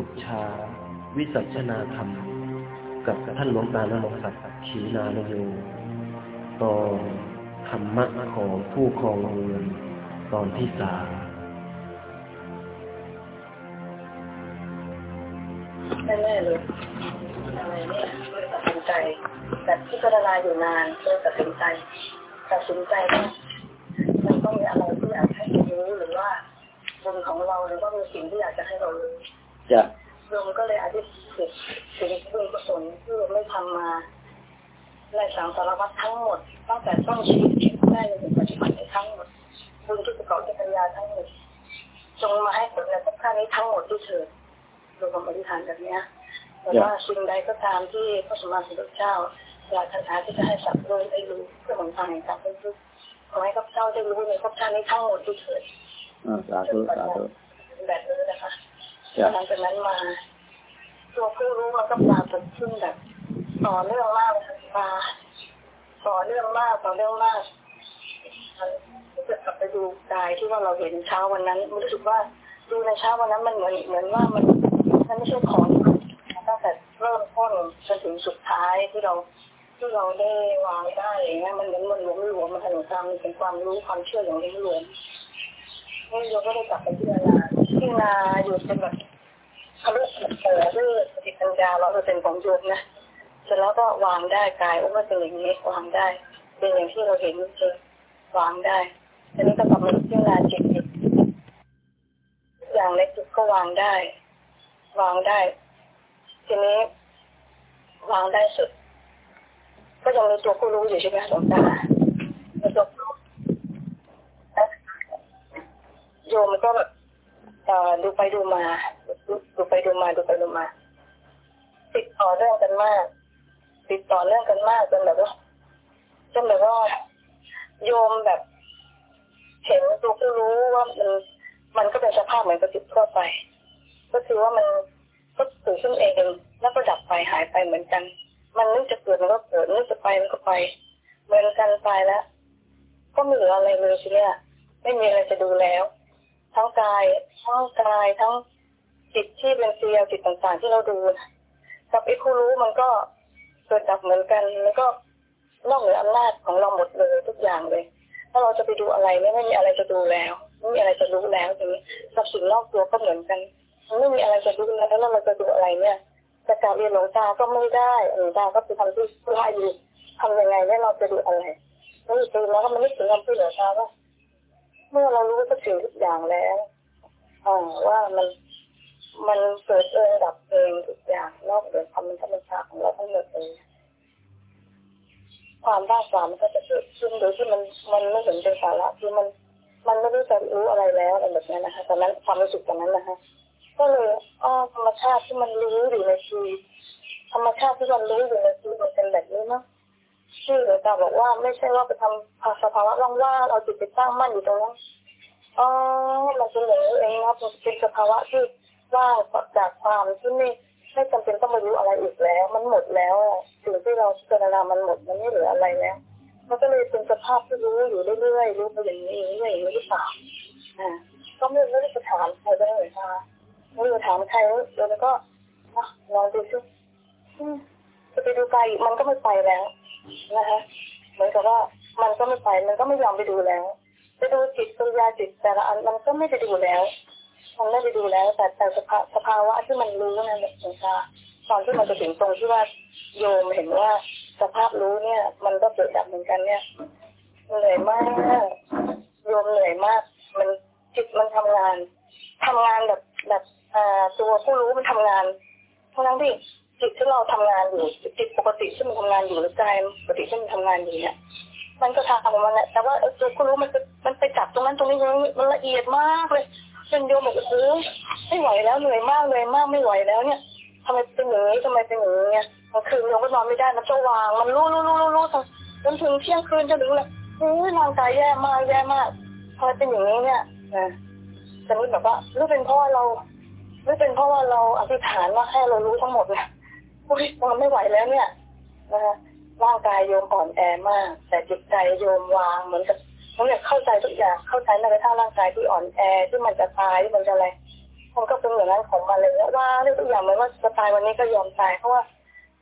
อุชา วิสัชนาธรรม กับท่านหลวงตานรงศักดิ์ขีนาลโยตอนธรรมะของผู้ครองเรือนตอนที่สามแน่ๆเลยอะไรเนี่ยตัดสินใจแต่พิจารณาอยู่นานเลยตัดสินใจตัดสินใจว่ามันต้องมีอะไรที่อยากให้รู้หรือว่าบุญของเราหรือว่ามีสิ่งที่อยากจะให้เรารู้ จะโยมก็เลยอธิษฐานสิ่งที่บุญกุศลที่ไม่ทำมาในสังสารวัตทั้งหมดตั้งแต่ต้องชีวิตได้ในปัจจุบันทั้งหมดบุญที่ประกอบด้วยปัญญาทั้งหมดจงมาให้ผลในทุกขั้นนี้ทั้งหมดที่เธอดูความอธิษฐานแบบนี้แต่ว่าสิ่งใดก็ตามที่พระสมมาสมพุทธเจ้าอยากคาถาที่จะให้สัตว์โลกได้รู้เพื่อหนทางแห่งการเป็นทุกข์ขอให้ข้าพเจ้าได้รู้ในทุกขั้นนี้ทั้งหมดที่เถิดสาธุสาธุแบบนี้นะคะ หลังจากนั้นมาตัวผู้รู้มันก็ปรากฏขึ้นแบบต่อเนื่องมากเลยค่ะต่อเนื่องมากต่อเนื่องมากจะกลับไปดูกายที่ว่าเราเห็นเช้าวันนั้นรู้สึกว่าดูในเช้าวันนั้นมันเหมือนเหมือนว่ามันมันไม่ใช่ของตั้งแต่เริ่มต้นจนถึงสุดท้ายที่เราที่เราได้วางได้อย่างเงี้ยมันเหมือนมันหลวมหลวมมันถนนทางเป็นความรู้ความเชื่ออย่างนี้หลวมนี่เราก็ได้กลับไปที่นา ที่นาอยู่เป็นแบบทะลุเปิดด้วยสติปัญญาเราเป็นของโยมนะเสร็จแล้วก็วางได้กายว่าเป็นอย่างนี้วางได้ เป็นอย่างที่เราเห็นจริงวางได้ทีนี้ก็กลับมาที่นาจิตอย่างเล็กจิตก็วางได้ วางได้ ทีนี้ วางได้สุด ก็ยังมีตัวผู้รู้อยู่ใช่ไหมหลวงตาตัวโยมก็แบบ ดูไปดูมา ดูไปดูมาดูไปดูมา ติดต่อเรื่องกันมาก ติดต่อเรื่องกันมากจนแบบว่าจนแบบว่าโยมแบบ เห็นตัวผู้รู้ว่ามันมันก็เป็นสภาพเหมือนกับจิตทั่วไป ก็คือว่ามันก็เกิดขึ้นเองแล้วก็ดับไปหายไปเหมือนกัน มันนึกจะเกิดมันก็เกิดนึกจะไปมันก็ไป เหมือนกันไปแล้ว ก็ไม่เหลืออะไรเลยทีเนี้ยไม่มีอะไรจะดูแล้ว ทั้งกายทั้งกายทั้งจิตที่เป็นเซียวจิตต่างๆที่เราดูกับไอ้ผู้รู้มันก็เกิดดับเหมือนกันมันก็นอกเหนืออำนาจของเราหมดเลยทุกอย่างเลย ถ้าเราจะไปดูอะไรไม่ไม่มีอะไรจะดูแล้วไม่มีอะไรจะรู้แล้วอย่างนี้กับสิ่งรอบตัวก็เหมือนกันไม่มีอะไรจะดูแล้วแล้วเราจะดูอะไรเนี่ยจะกลับเรียนหลวงตาก็ไม่ได้หลวงตาก็คือทำที่ผู้ให้อยู่ทำยังไงเนี่ยเราจะดูอะไรนี่คือแล้วก็มันนึกถึงคำพูดหลวงตาว่า เมื่อเรารู้ทุกสิ่งทุกอย่างแล้วว่ามันมันเกิดเองดับเองทุกอย่างนอกเหนือความธรรมชาติของเราทั้งหมดเองความบ้าความันก็จะเกิดขึ้นโดยที่มันมันไม่เห็นเป็นสาระคือมัน มันไม่รู้จะรู้อะไรแล้วอะไรแบบนี้นะคะตอนนั้นความรู้สึกตอนนั้นนะคะก็เลยอ๋อธรรมชาติที่มันรู้อยู่ในชีวิตธรรมชาติที่มันรู้อยู่ในชีวิตมันเป็นแบบนี้เนาะ ที่หลวงตาบอกว่าไม่ใช่ว่าไปทำสภาวะว่างๆเอาจิตไปตั้งมั่นอยู่ตรงนั้นอ๋อมันเป็นอย่างนี้เองนะมันเป็นสภาวะที่ว่างจากความที่ไม่ไม่จำเป็นต้องมารู้อะไรอีกแล้ว มันหมดแล้วสิ่งที่เราพิจารณามันหมดมันไม่เหลืออะไรแล้วมันก็เลยเป็นสภาพที่รู้อยู่เรื่อยๆรู้ไปอย่างนี้อย่างนี้อย่างนี้หรือเปล่าอ่าก็ไม่ไม่ได้ไปถามใครเลยค่ะไม่ได้ถามใครแล้วก็ลองดูซิ จะไปดูไปมันก็ไม่ไปแล้วนะคะเหมือนกับว่ามันก็ไม่ไปมันก็ไม่ยอมไปดูแล้วไปดูจิตปัญญาจิตแต่ละอันมันก็ไม่ไปดูแล้วมันไม่ไปดูแล้ว แต่แต่สภาสภาวะที่มันรู้นั่นแหละนะคะตอนที่มันจะถึงตรงที่ว่าโยมเห็นว่าสภาพรู้เนี่ย มันก็เกิดดับเหมือนกันเนี่ยเหนื่อยมากโยมเหนื่อยมาก มันจิตมันทำงานทำงานแบบแบบอ่าตัวผู้รู้มันทำงานทั้งที่ จิตที่เราทำงานอยู่จิตปกติที่มันทำงานอยู่หรือกายปกติที่มันทำงานอยู่เนี่ยมันก็ทำของมันแหละแต่ว่าตัวผู้รู้มันมันไปจับตรงนั้นตรงนี้มันละเอียดมากเลยจนโยมบอกโอ้ยไม่ไหวแล้วเหนื่อยมากเลยมากไม่ไหวแล้วเนี่ยทำไมเป็นอย่างนี้ทำไมเป็นอย่างนี้กลางคืนโยมก็นอนไม่ได้มันจะวางมันรู้รู้รู้รู้จนถึงเที่ยงคืนจนถึงเลยโอ้ยร่างกายแย่มากแย่มากทำไมเป็นอย่างนี้เนี่ยนะแต่นี่แบบว่ารู้เป็นเพราะว่าเรารู้เป็นเพราะว่าเราอธิษฐานว่าให้เรารู้ทั้งหมดเนี่ย โอ้ยมันไม่ไหวแล้วเนี่ยนะร่างกายโยมอ่อนแอมาก แต่จิตใจโยมวางเหมือนกับผมอยากเข้าใจทุกอย่างเข้าใจแม้กระทั่งร่างกายที่อ่อนแอที่มันจะตายที่มันจะอะไรมันก็เป็นอย่างนั้นของมันเลยว่าทุกอย่างเหมือนว่าจะตายวันนี้ก็ยอมตายเพราะว่า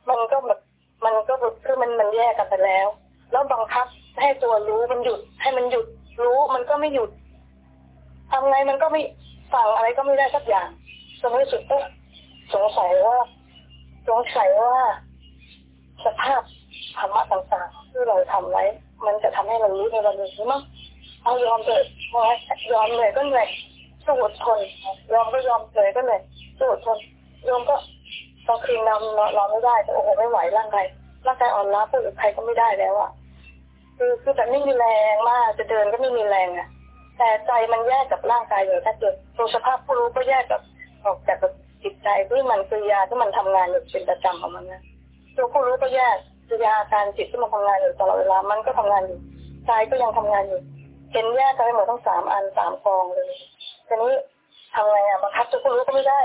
มันก็แบบมันก็แบบคือมันมันแยกกันไปแล้ว แล้วบังคับให้ตัวรู้มันหยุด ให้มันหยุดรู้มันก็ไม่หยุดทำไงมันก็ไม่สั่งอะไรก็ไม่ได้สักอย่างจนในที่สุดก็สงสัยว่า สงสัยว่าสภาพธรรมะต่างๆที่เราทำไว้ มันจะทำให้เรารู้ในวันนี้มั้งเอายอมเถอะยอมเหนื่อยก็เหนื่อยสู้อดทนยอมก็ยอมเหนื่อยก็เหนื่อยสู้อดทนยอมก็ตอนคืนนอนนอนไม่ได้โอ้โหไม่ไหวร่างกายร่างกายอ่อนล้าพูดกับใครก็ไม่ได้แล้วอะคือคือแบบไม่มีแรงมากจะเดินก็ไม่มีแรงอะ แต่ใจมันแยกกับร่างกายอย่างชัดเจนตัวสภาพผู้รู้ก็แยกกับออกจากกับ จิตใจที่มันคือยาที่มันทำงานอยู่เป็นประจำของมันนะตัวผู้รู้ก็แยกคือยาการจิตที่มันทำงานอยู่ตลอดเวลามันก็ทำงานอยู่ใจก็ยังทำงานอยู่เห็นแยกกันไปหมดทั้งสามอันสามกองเลยทีนี้ทำไงอะบังคับตัวผู้รู้ก็ไม่ได้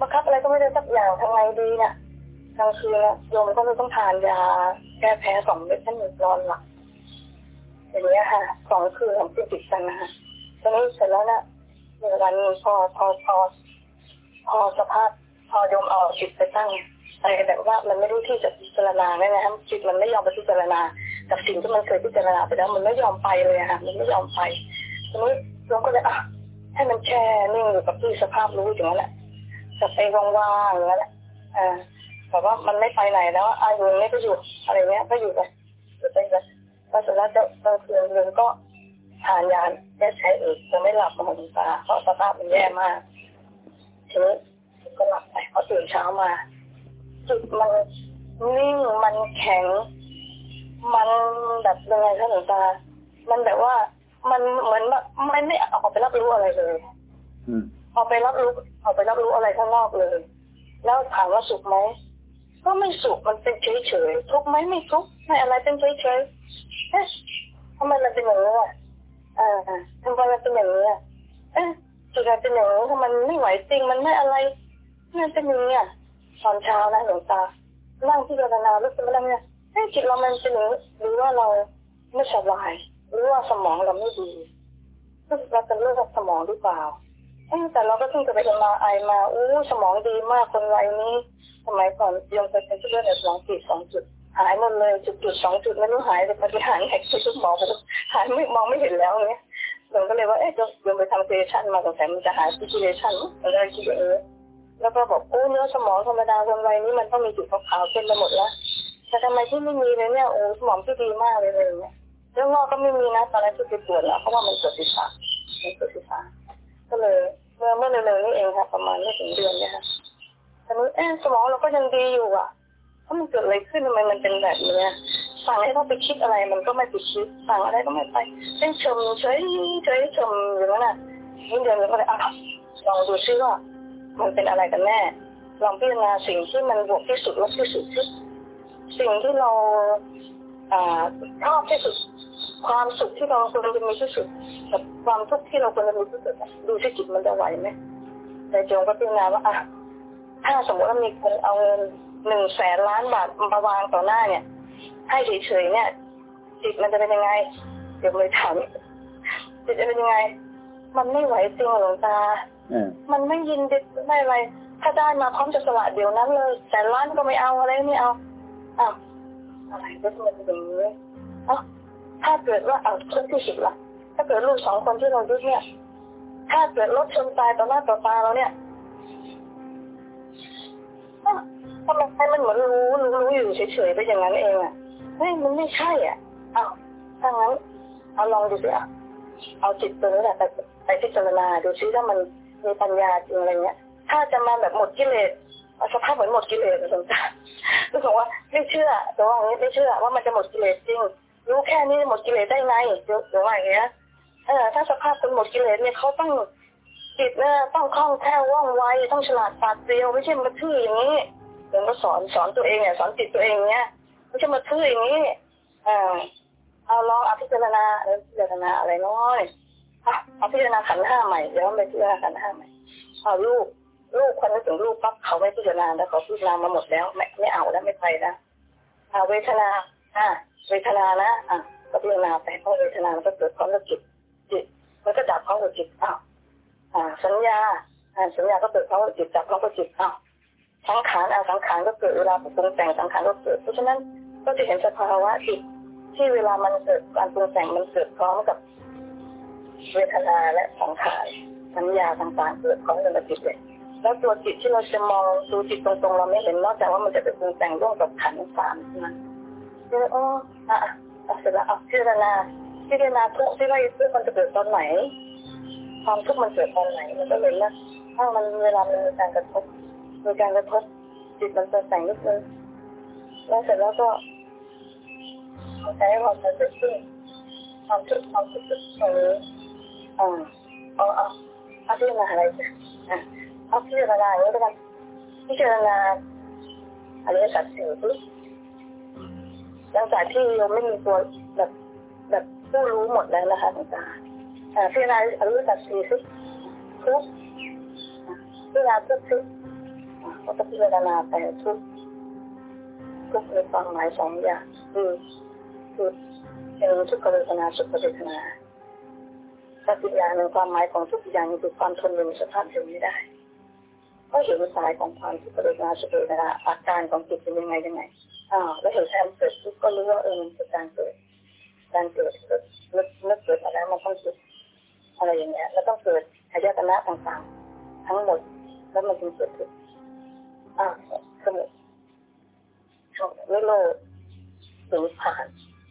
บังคับอะไรก็ไม่ได้สักอย่างทำไงดีเนี่ยกลางคืนโยมก็เลยต้องทานยาแก้แพ้สองเม็ดท่านหนึ่งนอนหลับอย่างเงี้ยค่ะสองคืนของติดติดกันนะคะตอนนี้เสร็จแล้วนะในวันพอพอพอ พอสภาพพอโยมเอาจิตไปตั้งอะไรแบบว่ามันไม่รู้ที่จะพิจารณาเนี่ยนะครับจิตมันไม่ยอมไปพิจารณากับสิ่งที่มันเคยพิจารณาไปแล้วมันไม่ยอมไปเลยค่ะมันไม่ยอมไปทีนี้โยมก็เลยอะให้มันแช่นิ่งอยู่กับที่สภาพรู้อย่างนั้นแหละจะไปว่างๆอย่างนั้นแหละอ่าแต่ว่ามันไม่ไปไหนแล้วอายุไม่ก็อยู่อะไรเงี้ยก็อยู่ไปอยู่ไปเลยพอเสร็จแล้วจะกลางคืนโยมก็ทานยาแก้ใช้อีกจะไม่หลับมาหงตาเพราะสภาพมันแย่มาก ทีนี้ก็หลับไปพอตื่นเช้ามาจิตมันนิ่งมันแข็ง มันแบบยังไงคะหลวงตา มันแบบว่ามันเหมือนแบบมันไม่ออกไปรับรู้อะไรเลยอืมออกไปรับรู้ออกไปรับรู้อะไรข้างนอกเลย แล้วถามว่าสุขไหมก็ไม่สุขมันเป็นเฉยเฉยๆทุกข์ไหมไม่ทุกข์ไม่อะไรเป็นเฉยเฉยๆเอ๊ะทำไมมันเป็นอย่างนี้อะอ่าทำไมมันเป็นอย่างนี้อะเอ๊ะ จุดอะเป็นอย่างนี้ทำไมมันไม่ไหวจริงมันไม่อะไรมันเป็นอย่างนี้อะตอนเช้านะหลวงตานั่งพิจารณารู้สึกว่าเนี่ยเอ๊ะจิตเรามันเป็นอย่างนี้หรือว่าเราไม่สบายหรือว่าสมองเราไม่ดีรู้สึกเราเป็นโรคสมองหรือเปล่าเอ้แต่เราก็เพิ่งจะไปเอ็มไอมาอู้สมองดีมากคนวัยนี้สมัยก่อนยมไปเป็นเลือดในสองตีสองจุดหายหมดเลยจุดจุดสองจุดไม่รู้หายไปปฏิหารย์ไหนคือทุกหมอบอกหายไม่มองไม่เห็นแล้วเงี้ย ผมก็เลยว่าเอ๊ะโยมไปทำเซชันมาสงสัยมันจะหายซิเซชันมันเลยคิดว่าเออแล้วก็บอกโอ้เนื้อสมองธรรมดาคนวัยนี้มันต้องมีจุดขาวๆเต็มไปหมดแล้วแต่ทำไมที่ไม่มีเลยเนี่ยโอ้สมองที่ดีมากเลยอะไรอย่างเงี้ยเรื่องงอกก็ไม่มีนะตอนนั้นที่ไปตรวจแล้วเพราะว่ามันเกิดศีรษะมันเกิดศีรษะก็เลยเมื่อเมื่อเร็วๆนี้เองค่ะ ประมาณไม่ถึงเดือนเนี่ยค่ะตอนนี้เอ๊ะสมองเราก็ยังดีอยู่อะถ้ามันเกิดอะไรขึ้นทำไมมันเป็นแบบนี้อ สั่งให้เขาไปคิดอะไรมันก็ไม่ไปคิด สั่งอะไรก็ไม่ไปเป็นชมเฉยเฉยชมอย่างนั้นอะนี่เดือนก็เลยอะลองดูซิว่ามันเป็นอะไรกันแน่ลองพิจารณาสิ่งที่มันบวกที่สุดลบที่สุดที่สิ่งที่เราอ่าชอบที่สุด ความสุขที่เราควรจะมีที่สุดกับความทุกข์ที่เราควรจะมีที่สุดดูที่จิตมันจะไหวไหมในจงก็พิจารณาว่าอะถ้าสมมติว่ามีคนเอาเงินหนึ่งแสนล้านบาทมาวางต่อหน้าเนี่ย ให้เฉยๆเนี่ยจิตมันจะเป็นยังไงเดี๋ยวเลยถามจิตจะเป็นยังไง มันไม่ไหวจริงหรอหลวงตาเออมันไม่ยินดีไม่อะไร ถ้าได้มาพร้อมจะสละเดี๋ยวนั้นเลยแสนล้านก็ไม่เอาอะไรไม่เอาอ้าวอะไรก็มันเป็นอย่างนี้เอ้าถ้าเกิดว่าเอาทุกข์ที่สุดล่ะ ถ้าเกิดลูกสองคนที่เรายึดเนี่ย ถ้าเกิดรถชนตายต่อหน้าต่อตาเราเนี่ยอ้าวทำไมมันเหมือนรู้รู้รู้อยู่เฉยๆไปอย่างนั้นเองอะ เฮ้ยมันไม่ใช่อะอ้าวถ้างั้นเอาลองดูสิอะเอาจิตตัวนี้แหละไปไปพิจารณาดูซิถ้ามันมีปัญญาจริงอะไรเงี้ย ถ้าจะมาแบบหมดกิเลสสภาพเหมือนหมดกิเลสนะสมตารู้สึกว่าไม่เชื่อแต่ว่าอย่างนี้ไม่เชื่อว่ามันจะหมดกิเลสจริง รู้แค่นี้หมดกิเลสได้ไงเดี๋ยวว่าอย่างเงี้ยเออถ้าสภาพคนหมดกิเลสเนี่ยเขาต้องจิตเนี่ยต้องคล่องแคล่วว่องไวต้องฉลาดปราดเปรียวไม่ใช่มาทื่ออย่างนี้เดี๋ยวก็สอนสอนตัวเองเนี่ยสอนจิตตัวเองเนี้ย ไม่ใช่มาทื่ออย่างนี้เออเอาลองอภิจารณาเออพิจารณาอะไรน้อยอะเอาพิจารณาขันห้าใหม่เดี๋ยวไปพิจารณาขันห้าใหม่เอาลูกลูกคนนึกถึงลูกปั๊บเขาไม่พิจารณาแล้วเขาพิจารณามาหมดแล้วไม่ไม่เอาแล้วไม่ไปแล้วอ่าเวทนาอ่าเวทนานะอะก็พิจารณาไปเพราะเวทนามันก็เกิดความรู้จิตจิตมันก็ดับความรู้จิตอ้าวอ่า สัญญาอ่าสัญญาก็เกิดเพราะว่าจิตจับเพราะว่าจิตอ้าวสังขารเอาสังขารก็เกิดเวลาปรุงแต่งสังขารก็เกิดเพราะฉะนั้น ก็จะเห็นสภาวะจิตที่เวลามันเกิดการปรุงแต่งมันเกิดพร้อมกับเวทนาและสังขารสัญญาต่างๆเกิดพร้อมกันกับจิตเลยแล้วตัวจิตที่เราจะมองดูจิตตรงๆ เราไม่เห็นนอกจากว่ามันจะไปปรุงแต่งร่วมกับขันธ์สามนะเอออ๋ออะอะเสร็จแล้วอะพิจารณาพิจารณาทุกที่ว่าทุกมันจะเกิดตอนไหนความทุกข์มันเกิดตอนไหน มันก็เลยนะถ้ามันเวลามันมีการกระทบมีการกระทบจิตมันจะแต่งนิดนึง แล้วเสร็จแล้วก็เอาใจความมันเกิดขึ้นความทุกข์ความทุกข์ตรงนี้อ่าเอาเอาเอาพิจารณาอะไรจ้ะอะเอาพิจารณาอย่างนี้ก็ได้พิจารณาอริยสัจสี่ปุ๊บหลังจากที่เราไม่มีตัวแบบแบบผู้รู้หมดแล้วนะคะต่างๆอ่พิจารณาอริยสัจสี่สิทุกพิจารณาทุกสิก็ต้องพิจารณาแต่ทุ กทุกมีความหมายสองอย่างคือคือเป็นทุกขเวทนาสุขเวทนาถ้าอีกอย่างหนึ่งความหมายของทุกอย่างคือความทนอยู่ในสภาพเดิมไม่ได้ ก็เห็นสายของความทุกขเวทนาสุขเวทนาอาการของจิตเป็นยังไงยังไงอ่าแล้วเห็นแทนเกิดทุกก็รู้ว่าเออมันเป็นการเกิดการเกิดเกิดนึกนึกเกิดมาแล้วมันต้องเกิดอะไรอย่างเงี้ยแล้วต้องเกิดอายตนะต่างๆ ทั้งหมดแล้วมันจึงเกิดขึ้นอ่าสมุท ไม่โลดหรือผ่าน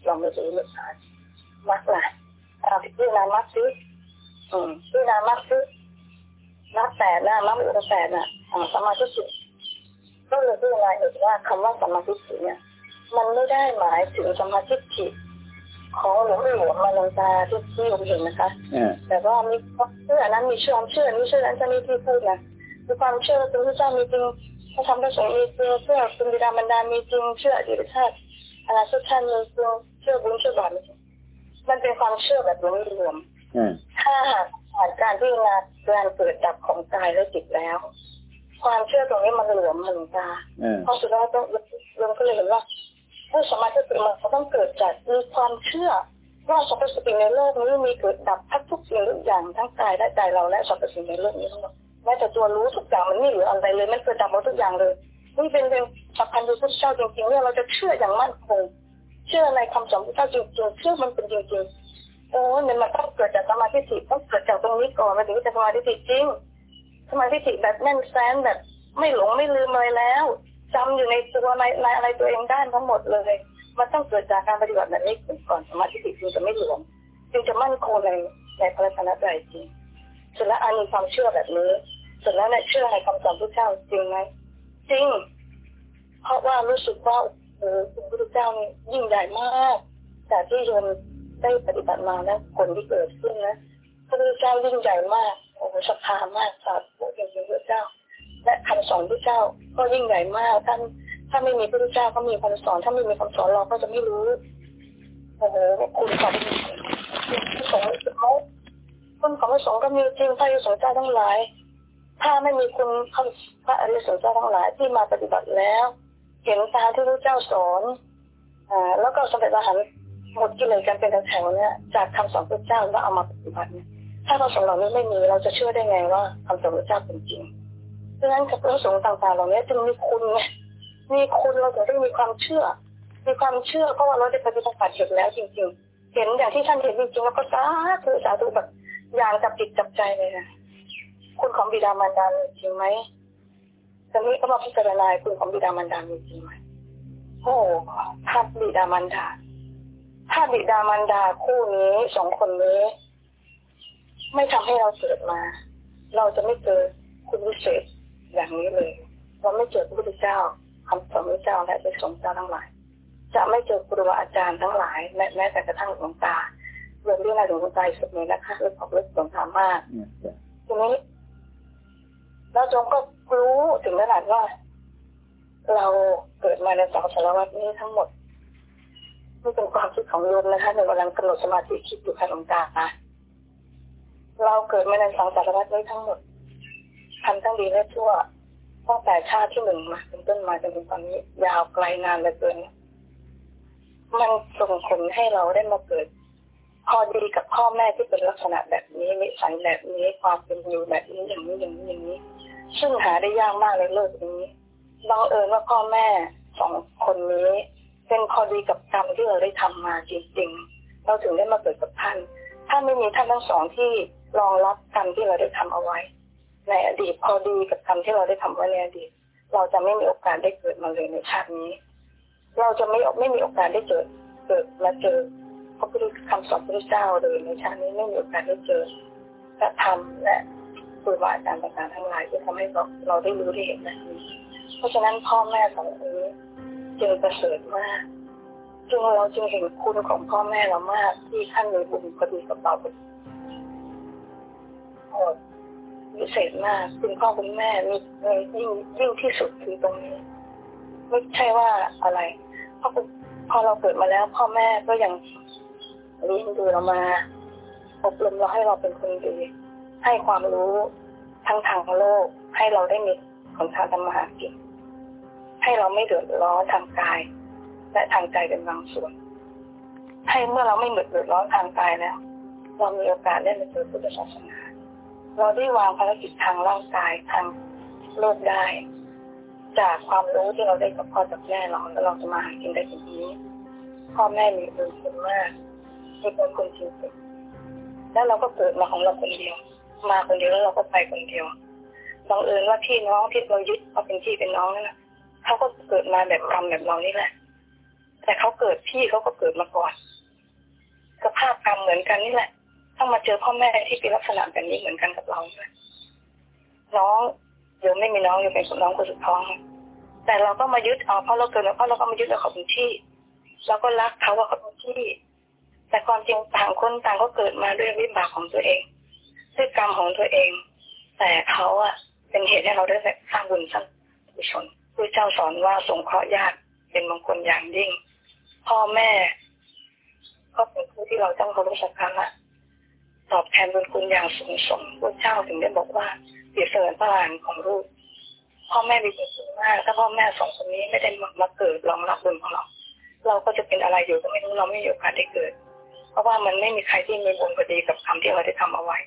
ลองไปดูหรือผ่านมักหลายอ่าพิจารณามักซิอืมพิจารณามักซิมักแปดนะมักอุตแปดน่ะอ่าสมาธิจิตก็เลยพิจารณาเห็นว่าคำว่าสมาธิจิตเนี่ย มันไม่ได้หมายถึงสมาธิจิตของหลวงหลวงมาลงตาที่ที่ผมเห็นนะคะแต่ว่ามีเชื่อนั้นมีความเชื่อนี้เชื่อนั้นจะมีที่พูดนะมีความเชื่อพระพุทธเจ้ามีจริง พระธรรมพระสงฆ์มีจริงเชื่อคุณบิดามารดามีจริงเชื่ออดีตชาติอนาคตชาติมีจริงเชื่อบุญเชื่อบาปมีจริงมันเป็นความเชื่อแบบรวมเออๆถ้าหากผ่านการพิจารณาการเกิดดับของกายและจิตแล้ว ความเชื่อตรงนี้มันหลวมมันตาเออเพราะสุดท้ายต้องรวมก็เลยเห็นว่าผู้สมาธิเป็นมันเขาต้องเกิดจากมีความเชื่อว่าสรรพสิ่งในโลกนี้มีเกิดดับทั้งทุกสิ่งทุกอย่างทั้งกายและใจเราและสรรพสิ่งในโลกนี้ทั้งหมด แม้แต่ตัวรู้ทุกอย่างมันไม่เหลืออะไรเลยมันเกิดดับหมดทุกอย่างเลยนี่เป็นเป็นสัพพันธ์พระเจ้าจริงๆเนี่ยเราจะเชื่ออย่างมั่นคงเชื่อในคำสอนพระเจ้าจริงๆเชื่อมันเป็นจริงๆโอ้ยมันต้องเกิดจากสมาธิจิต้องเกิดจากตรงนี้ก่อนมันถึงจะสมาธิจิจริงสมาธิจิแบบแน่นแฟ้นแบบไม่หลงไม่ลืมอะไรแล้วจำอยู่ในตัวในในอะไรตัวเองได้ทั้งหมดเลย มันต้องเกิดจากการปฏิบัติแบบนี้ก่อนสมาธิจิจึงจะไม่หลวมจึงจะมั่นคงในในพระรัตนตรัยจริงสร็จแล้วอันมีความเชื่อแบบนี้ สร็จแล้วเนี่ยเชื่อในคำสอนพระเจ้าจริงไหมจริง เพราะว่ารู้สึกว่าโอ้โหพระพุทธเจ้านี่ยิ่งใหญ่มากจากที่โยมได้ปฏิบัติมาแล้วผลที่เกิดขึ้นนะพระพุทธเจ้ายิ่งใหญ่มากโอ้โหศรัทธามากสาธุจริงพระเจ้า และคำสอนพระเจ้าก็ยิ่งใหญ่มากท่านถ้าไม่มีพระพุทธเจ้าก็มีคำสอน ถ้าไม่มีคำสอนเราก็จะไม่รู้โอ้โหคุณของพระสงฆ์เขาคุณของพระสงฆ์ก็มีจริงพระยสงฆ์เจ้าทั้งหลาย ถ้าไม่มีคุณพระอริยสงฆ์เจ้าทั้งหลายที่มาปฏิบัติแล้ว เห็นตามที่พระเจ้าสอนอ่าแล้วก็สำเร็จอระหันต์หมดกิเลสกันเป็นแถวๆเนี่ยจากคำสอนพระเจ้าแล้วเอามาปฏิบัติเนี่ยถ้าพระสงเหล่านี้ไม่มีเราจะเชื่อได้ไงว่าคำสอนพระเจ้าเป็นจริงเพราะฉะนั้นกับพระสงฆ์ต่างๆเหล่านี้จึงมีคุณไงมีคุณเราถึงได้มีความเชื่อ มีความเชื่อเพราะว่าเราได้ปฏิบัติเห็นแล้วจริง ๆ เห็นอย่างที่ท่านเห็นจริงๆแล้วก็สาธุสาธุแบบอย่างจับจิตจับใจเลยนะ คุณของบิดามารดามีจริงไหมตอนนี้ก็มาพิจารณาคุณของบิดามารดามีจริงไหมโอ้ภาพบิดามารดา ถ้าบิดามารดาคู่นี้สองคนนี้ ไม่ทำให้เราเกิดมา เราจะไม่เจอคุณวิเศษอย่างนี้เลย เราไม่เจอพระพุทธเจ้าคำสอนพระเจ้าและพระสงฆ์เจ้าทั้งหลาย จะไม่เจอครูบาอาจารย์ทั้งหลายแม้แม้แต่กระทั่งหลวงตารวมเรื่องอะไรหลวงตาสุดเลยนะคะเรื่องของเรื่องหลวงตามากเนี่ยทีนี้ เราจงก็รู้ถึงขนาดว่า เราเกิดมาในสองสารวัตนี้ทั้งหมดนี่เป็นความคิดของโยมนะคะในกำลังกำหนดสมาธิคิดอยู่ค่ะหลวงตาค่ะเราเกิดมาในสองสารวัตนี้ทั้งหมดทำทั้งดีและชั่วตั้งแต่ชาติที่หนึ่งมาเป็นต้นมาจนถึงตอนนี้ ยาวไกลนานเหลือเกิน มันส่งผลให้เราได้มาเกิด พอดีกับพ่อแม่ที่เป็นลักษณะแบบนี้นิสัยแบบนี้ความเป็นอยู่แบบนี้อย่างนี้อย่างนี้อย่างนี้ ซึ่งหาได้ยากมากในโลกนี้บังเอิญว่าพ่อแม่สองคนนี้เป็นพอดีกับกรรมที่เราได้ทำมาจริงๆ เราถึงได้มาเกิดกับท่าน ถ้าไม่มีท่านทั้งสองที่รองรับกรรมที่เราได้ทำเอาไว้ ในอดีตพอดีกับกรรมที่เราได้ทำไว้ในอดีต เราจะไม่มีโอกาสได้เกิดมาเลยในชาตินี้ เราจะไม่ไม่มีโอกาสได้เกิดเกิดมาเจอ พระพุทธคำสอนพระเจ้าเลยในชาตินี้ไม่มีโอกาสได้เจอพระธรรมและครูบาอาจารย์ต่างๆทั้งหลายที่ทำให้เราเราได้รู้ได้เห็นแบบนี้เพราะฉะนั้นพ่อแม่สองคนนี้จึงประเสริฐมากจึงเราจึงเห็นคุณของพ่อแม่เรามากที่ท่านมีบุญพอดีกับเราโอ้พิเศษมากคุณพ่อคุณแม่มีมียิ่งยิ่งที่สุดคือตรงนี้ ไม่ใช่ว่าอะไรเพราะพอเราเกิดมาแล้ว พ่อแม่ก็ยัง เลี้ยงดูเรามาอบรมเราให้เราเป็นคนดี ให้ความรู้ทั้งทางโลก ให้เราได้มีผลทางธรรมหากิจให้เราไม่เดือดร้อนทางกาย และทางใจเป็นบางส่วน ให้เมื่อเราไม่เดือดร้อนทางกายแล้วเรามีโอกาสได้มาเจอพุทธศาสนาเราได้วางภารกิจทางร่างกายทางโลกได้ จากความรู้ที่เราได้กับพ่อจากแม่เราแล้วเราจะมาหากินได้ตรงนี้ พ่อแม่มีบุญคุณมาก มีบุญคุณจริงแล้วเราก็เกิดมาของเราคนเดียว มาคนเดียวแล้วเราก็ไปคนเดียวบังเอิญว่าพี่น้องที่เรายึดเอาเป็นพี่เป็นน้องนั่นแหละเขาก็เกิดมาแบบกรรมแบบเรานี่แหละ แต่เขาเกิดพี่เขาก็เกิดมาก่อนสภาพกรรมเหมือนกันนี่แหละ ต้องมาเจอพ่อแม่ที่เป็นลักษณะแบบนี้เหมือนกันกับเราน้องเดี๋ยวไม่มีน้องอยู่เป็นน้องคนสุดท้อง แต่เราก็มายึดเอาเพราะเราเกิดแล้วเพราะเราก็มายึดเอาเขาเป็นที่เราก็รักเขาว่าเขาเป็นที่ แต่ความจริงต่างคนต่างก็เกิดมาด้วยวิบากของตัวเองด้วยกรรมของตัวเอง แต่เขาอะเป็นเหตุให้เราได้สร้างบุญสร้างกุศลพระเจ้าสอนว่าสงเคราะห์ญาติเป็นมงคลอย่างยิ่ง พ่อแม่ ก็เป็นผู้ที่เราต้องเคารพสักการะตอบแทนบุญคุณอย่างสูงส่งพระเจ้าถึงได้บอกว่าเสียเสริญพระลานของลูกพ่อแม่มีบุญคุณมาก ถ้าพ่อแม่สองคนนี้ไม่ได้มาเกิดรองรับบุญของเรา เราก็จะเป็นอะไรอยู่ก็ไม่รู้เราไม่มีโอกาสได้เกิด ราะว่ามันไม่มีใครที่มีบุญพอดีกับคำที่เราได้ทำเอาไว้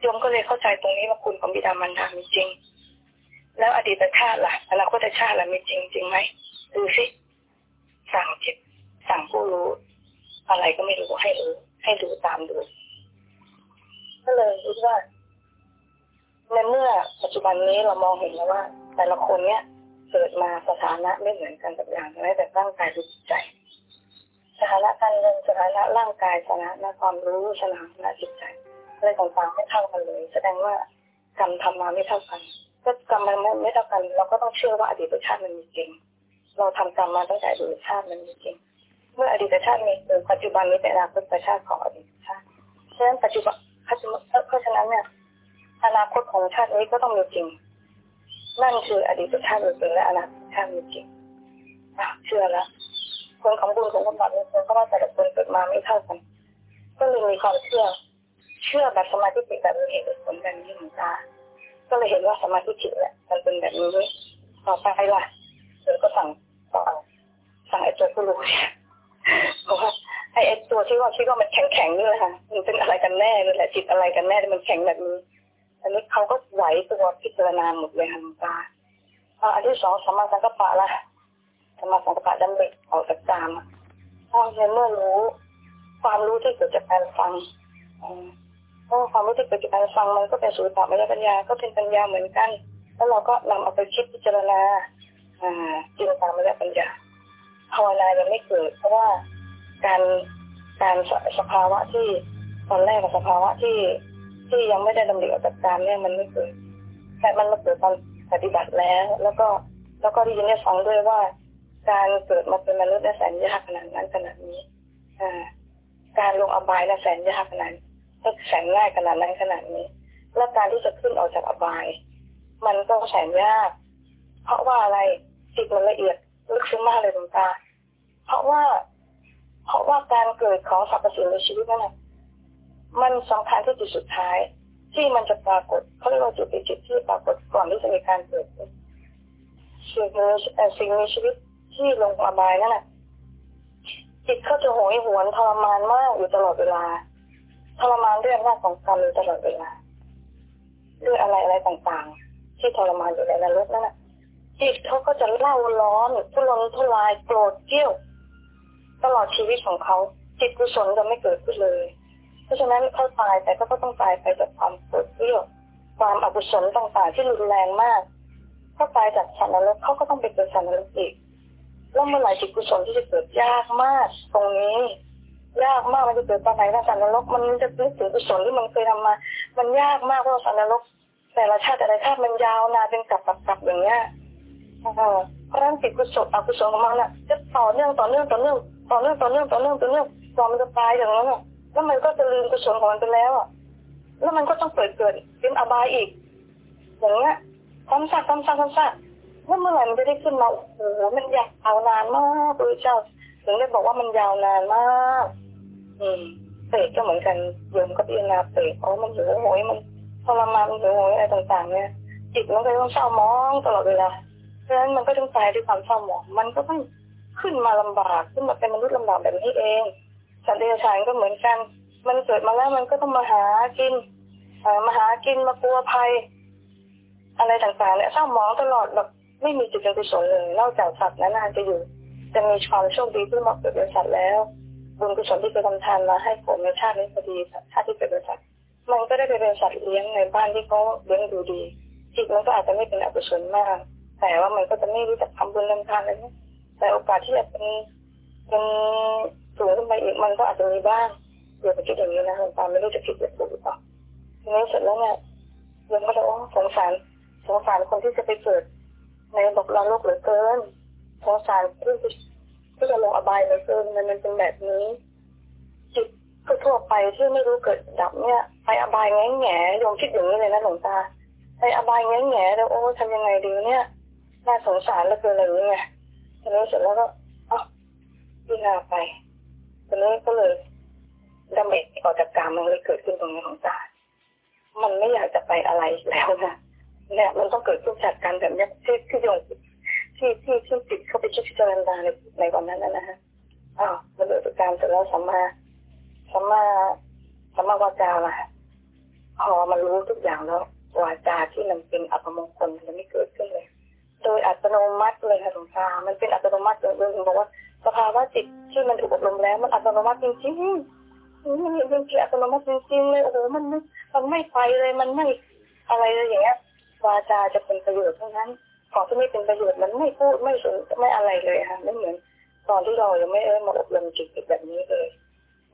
โยมก็เลยเข้าใจตรงนี้ว่าคุณของบิดามารดามีจริง แล้วอดีตชาติล่ะอนาคตชาติล่ะมีจริงจริงไหมดูสิสั่งจิตสั่งผู้รู้ อะไรก็ไม่รู้ให้รู้ให้ดูตามดูก็เลยคิดว่าในเมื่อปัจจุบันนี้เรามองเห็นแล้วว่า แต่ละคนเนี้ยเกิดมาสถานะไม่เหมือนกันกับอย่างแม้แต่ร่างกายหรือจิตใจ สถานะการเงินสถานะร่างกายสถานะความรู้สถานะจิตใจอะไรต่างๆไม่เท่ากันเลย แสดงว่ากรรมทำมาไม่เท่ากัน ก็กรรมมันไม่เท่ากัน เราก็ต้องเชื่อว่าอดีตชาติมันมีจริง เราทำกรรมมาตั้งแต่อดีตชาติมันมีจริง เมื่ออดีตชาติมีจริงปัจจุบันนี้เป็นอนาคตชาติของอดีตชาติฉะนั้นปัจจุบันเพราะฉะนั้นเนี่ยอนาคตของชาตินี้ก็ต้องมีจริง นั่นคืออดีตชาติมีจริงและอนาคตชาติมีจริงเชื่อแล้ว คนของบุญของสมบัติคนเพราะว่าแต่ละคนเกิดมาไม่เท่ากัน ก็เลยมีความเชื่อ เชื่อแบบสมาธิจิตแบบมีเหตุผลแบบนี้เหมือนกันก็เลยเห็นว่าสมาธิจิตเนี่ยมันเป็นแบบนี้ต่อไปล่ะเดี๋ยวก็สั่งต่อสั่งไอ้ตัวผู้รู้เนี่ยเพราะว่าไอ้ไอ้ตัวที่ว่าที่ว่ามันแข็งแข็งนี่แหละค่ะมันเป็นอะไรกันแน่นี่แหละจิตอะไรกันแน่ที่มันแข็งแบบนี้อันนี้เขาก็ไหวตัวพิจารณาหมดเลยค่ะตาอันที่สองสมาสังกปะละ สมาสังกปะดำเด็กออกจากตามพอเมื่อรู้ ความรู้ที่เกิดจากการฟังเพราะความรู้ที่เกิดจากการฟังมันก็เป็นสูตรตามปัญญา ก็เป็นปัญญาเหมือนกัน แล้วเราก็นำเอาไปคิดพิจารณาอ่าจินตามและปัญญาภาวนายังไม่เกิด เพราะว่าการการสภาวะที่ตอนแรกกับสภาวะที่ที่ยังไม่ได้ดำเนินจัดการเนี่ยมันไม่เกิดแต่มันมาเกิดตอนปฏิบัติแล้ว แล้วก็แล้วก็ที่ยินได้ฟังด้วยว่า การเกิดมาเป็นมนุษย์เนี่ยแสนยากขนาดนั้นขนาดนี้อ่าการลงอบายนี่ยแสนยากขนาดก็แสนง่ายขนาดนั้นขนาดนี้ แล้วการที่จะขึ้นออกจากอบาย มันก็แสนยาก เพราะว่าอะไรจิตมันละเอียดลึกซึ้งมากเลยดวงตา เพราะว่า เพราะว่าการเกิดของสรรพสิ่งในชีวิตนั่นแหละมันสำคัญที่จุดสุดท้าย ที่มันจะปรากฏเขาเรียกว่าจุดเป็นจุดที่ปรากฏก่อนที่จะมีการเกิดสิ่งมีสิ่งมีชีวิต ที่ลงอบายนั่นแหละจิตเขาจะโหยหวนทรมานมากอยู่ตลอดเวลาทรมานด้วยอำนาจของกรรมอยู่ตลอดเวลาด้วยอะไรอะไรต่างๆ ที่ทรมานอยู่ในนรกนั่นแหละจิตเขาก็จะเล่าร้อนทุรนทุรายโกรธเกี้ยวตลอดชีวิตของเขาจิตกุศลจะไม่เกิดขึ้นเลย เพราะฉะนั้นเขาตายแต่ก็ต้องตายไปจากความโกรธเกรี้ยวความอกุศลต่างๆที่รุนแรงมากถ้าตายจากสันนรกเขาก็ต้องไปเกิดสันนรกอีก แล้วเมื่อไหร่จิตกุศลที่จะเกิดยากมาก ตรงนี้ ยากมากมันจะเกิดตอนไหนนะสันนรกมันจะนึกถึงกุศลที่มันเคยทำมา มันยากมากเพราะสันนรก แต่ละชาติแต่ละชาติมันยาวนานเป็นกลับกลับกลับอย่างเงี้ยเพราะฉะนั้นจิตกุศลอกุศลของมันน่ะจะต่อเนื่องต่อเนื่องต่อเนื่องต่อเนื่องต่อเนื่องต่อเนื่องต่อเนื่องต่อมันจะตายอย่างนั้นแล้วมันก็จะลืมกุศลของมันไปแล้วอะแล้วมันก็ต้องเกิดเกิดเป็นอบายอีก อย่างเงี้ยซ้ำซากซ้ำซากซ้ำซาก แล้วเมื่อไหร่มันจะได้ขึ้นมาโอ้โหมันยาวนานมากพระเจ้า ถึงได้บอกว่ามันยาวนานมาก อืมเปรตก็เหมือนกันโยมก็พิจารณาเปรตเพราะมันหิวโหยมันทรมานมันหิวโหยอะไรต่างๆ เนี่ยจิตมันก็ต้องเศร้ามองตลอดเวลาเพราะฉะนั้นมันก็ต้องตายด้วยความเศร้าหมอง มันก็ต้องขึ้นมาลำบากขึ้นมาเป็นมนุษย์ลำบากแบบนี้เองสัตว์เดรัจฉานก็เหมือนกัน มันเกิดมาแล้วมันก็ต้องมาหากินมาหากินมาปัวภัย อะไรต่างๆเนี่ยเศร้ามองตลอดแบบ ไม่มีจิตกุศลเลยนอกจากสัตว์นั้นจะอยู่ จะมีความโชคดีที่เหมาะเกิดเป็นสัตว์แล้วบุญกุศลที่เคยทำทานมาให้ผมในชาตินี้พอดีชาติที่เกิดเป็นสัตว์มันก็ได้ไปเป็นสัตว์เลี้ยงในบ้านที่เขาเลี้ยงดูดีจิตมันก็อาจจะไม่เป็นอกุศลมาก แต่ว่ามันก็จะไม่รู้จักทำบุญทำทานอะไรนี้แต่โอกาสที่จะเป็นเป็นสูงขึ้นไปอีกมันก็อาจจะมีบ้างเดี๋ยวไปคิดอย่างนี้นะหลวงตาไม่รู้จะผิดหรือถูกหรือเปล่าทีนี้เสร็จแล้วเนี่ยยังก็จะว่าสงสารสงสารคนที่จะไปเกิด ในบอกเราโลกเหลือเกินสงสารที่ที่จะลงอบายเหลือเกินมันมันเป็นแบบนี้ จิตทั่วไปที่ไม่รู้เกิดดับเนี่ยไปอบายแง่แง่ยงคิดอย่างนี้เลยนะหลวงตาไปอบายแง่แง่แล้วโอ้ทำยังไงดีเนี่ยน่าสงสารเหลือเกินอะไรอย่างเงี้ยทีนี้เสร็จแล้วก็อ๋อพิจารณาไปทีนี้ก็เลยดำเนินออกจากกรรมมันเลยเกิดขึ้นตรงนี้ของตามันไม่อยากจะไปอะไรแล้วนะ เนี่ยมันต้องเกิดขึ้นจากการแบบนี้ที่ที่โยงที่ที่ที่ติดเข้าไปคิดพิจารณาในในวันนั้นนะฮะอ้าวมันเกิดการเสร็จแล้วสัมมาสัมมาสัมมาวาจาล่ะพอมันรู้ทุกอย่างแล้ววาจาที่มันเป็นอัปมงคลมันไม่เกิดขึ้นเลย โดยอัตโนมัติเลยค่ะหลวงตามันเป็นอัตโนมัติเลยถึงบอกว่าสภาวะจิตที่มันถูกอบรมแล้ว มันอัตโนมัติจริงๆมันจริงๆอัตโนมัติจริงๆเลยโอ้โหมันมันไม่ไปเลยมันไม่อะไรเลยอย่างเงี้ย วาจาจะเป็นประโยชน์เท่านั้นของที่ไม่เป็นประโยชน์มันไม่พูดไม่สนไม่อะไรเลยค่ะไม่เหมือนตอนที่เรายังไม่ได้มาอบรมจิตแบบนี้เลย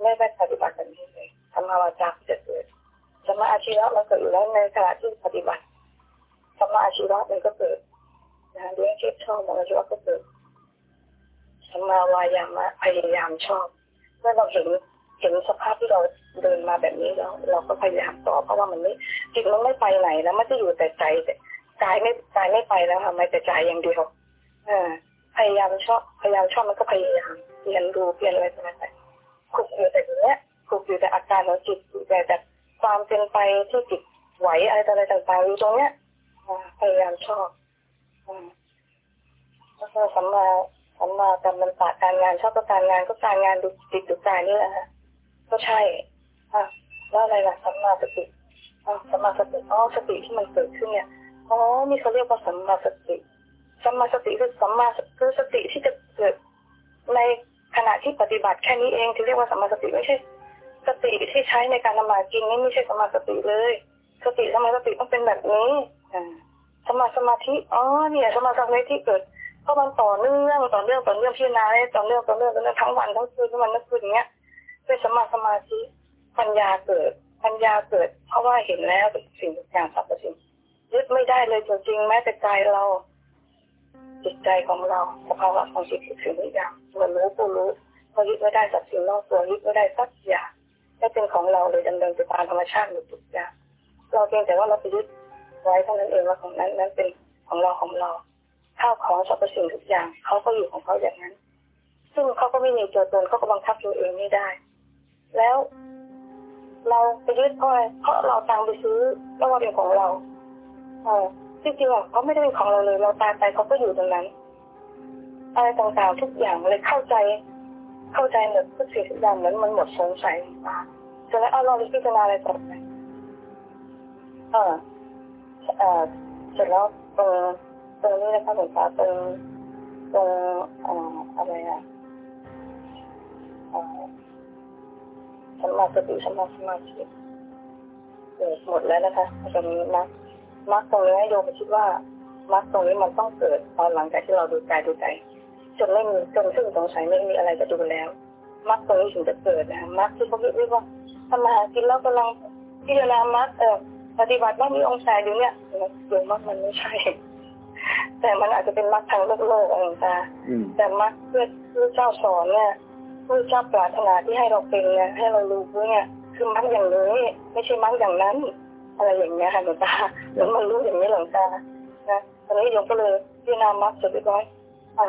ไม่ได้ปฏิบัติแบบนี้เลยธรรมวาจาจะเกิดสมาอาชีวะมันเกิดอยู่แล้วในขณะที่ปฏิบัติสมาอาชีวะมันก็เกิดนะเลี้ยงเชิดชอบอาชีวะก็เกิดสมาวายามะพยายามชอบเมื่อเราเห็น เห็นสภาพที่เราเดินมาแบบนี้แล้ว เราก็พยายามต่อเพราะว่ามันไม่จิตมันไม่ไปไหนแล้วไม่ได้อยู่แต่ใจแต่กายไม่กายไม่ไปแล้วค่ะไม่แต่ใจอย่างเดียวเออพยายามชอบพยายามชอบมันก็พยายามเรียนรู้เปลี่ยนอะไรต่างๆคุกอยู่แต่อย่างเนี้ยคุกอยู่แต่อาการของจิตอยู่แต่แต่ความเป็นไปที่จิตไหวอะไรอะไรต่างๆอยู่ตรงเนี้ยพยายามชอบแล้วก็สัมมาสัมมาการมันตาการงานชอบก็การงานก็การงานดูจิตดูกายนี่แหละฮะ ก็ใช่อะแล้วอะไรล่ะสัมมาสติอ๋อสัมมาสติอ๋อสติที่มันเกิดขึ้นเนี่ยอ๋อนี่เขาเรียกว่าสัมมาสติสัมมาสติคือสัมมาคือสติที่จะเกิดในขณะที่ปฏิบัติแค่นี้เองที่เรียกว่าสัมมาสติไม่ใช่ สติที่ใช้ในการละหมาดกินนี่ไม่ใช่สัมมาสติเลย สติสัมมาสติต้องเป็นแบบนี้อ่าสมาสมาธิอ๋อเนี่ยสมาสมาธิที่เกิดเพราะมันต่อเนื่องต่อเนื่องต่อเนื่องพิจารณาได้ต่อเนื่องต่อเนื่องต่อเนื่องทั้งวันทั้งคืนทั้งวันทั้งคืนอย่างเงี้ย เป็นสมาสมาธิปัญญาเกิด ปัญญาเกิด เพราะว่าเห็นแล้วสิ่งทุกอย่างสรรพสิ่งยึดไม่ได้เลยจริงๆแม้แต่ใจเรา จิตใจของเราสภาวะของจิตสิ่งทุกอย่างมันรู้ผู้รู้พอยึดไม่ได้สักสิ่งนอกตัวยึดไม่ได้สักอย่างไม่เป็นของเราเลยดำเนินไปตามธรรมชาติหมดทุกอย่างเราเพียงแต่ว่าเราไปยึดไว้เท่านั้นเองว่าของนั้นนั้นเป็นของเราของเราข้าวของสรรพสิ่งทุกอย่างเขาก็อยู่ของเขาอย่างนั้น ซึ่งเขาก็ไม่มีตัวตนเขาก็บังคับตัวเองไม่ได้ แล้วเราไปยึดเพราะอะไรเพราะเราตังไปซื้อแล้วว่าเป็นของเราเออจริงๆเขาไม่ได้เป็นของเราเลย เราตายไปเขาก็อยู่ตรงนั้นอะไรต่างๆทุกอย่างเลยเข้าใจ เข้าใจหมดทุกสิ่งทุกอย่างเหมือนมันหมดสงสัยอะเสร็จแล้วเอาเราพิจารณาอะไรต่อไปเออเออเสร็จแล้วตรงตรงนี้นะคะหลวงตาตรง มาสติสมาสมาธิเกิดหมดแล้วนะคะตรงนี้มักมักตรงนี้โยมคิดว่ามักตรงนี้มันต้องเกิดตอนหลังจากที่เราดูกายดูใจจนไม่มีจนซึ่งสงสัยไม่มีอะไรจะดูแล้วมักตรงนี้ถึงจะเกิดนะคะมักที่เขาเรียกว่าทำมาหากินแล้วกำลังพิจารณามักเออปฏิบัติว่ามีองค์แสอยู่เนี่ยโยมมักมันไม่ใช่ แต่มันอาจจะเป็นมักทางโลกโลกอะไรต่างอืมแต่มักเพื่อพระเจ้าสอนเนี่ย พระเจ้าปรารถนาที่ให้เราเป็นเนี่ยให้เรารู้เนี่ยคือมักอย่างนี้ไม่ใช่มักอย่างนั้น อะไรอย่างเงี้ยค่ะหลวงตาเหมือนมันรู้อย่างนี้หลวงตานะตอนนี้โยมก็เลยพิจารณามักเสร็จเรียบร้อยอะ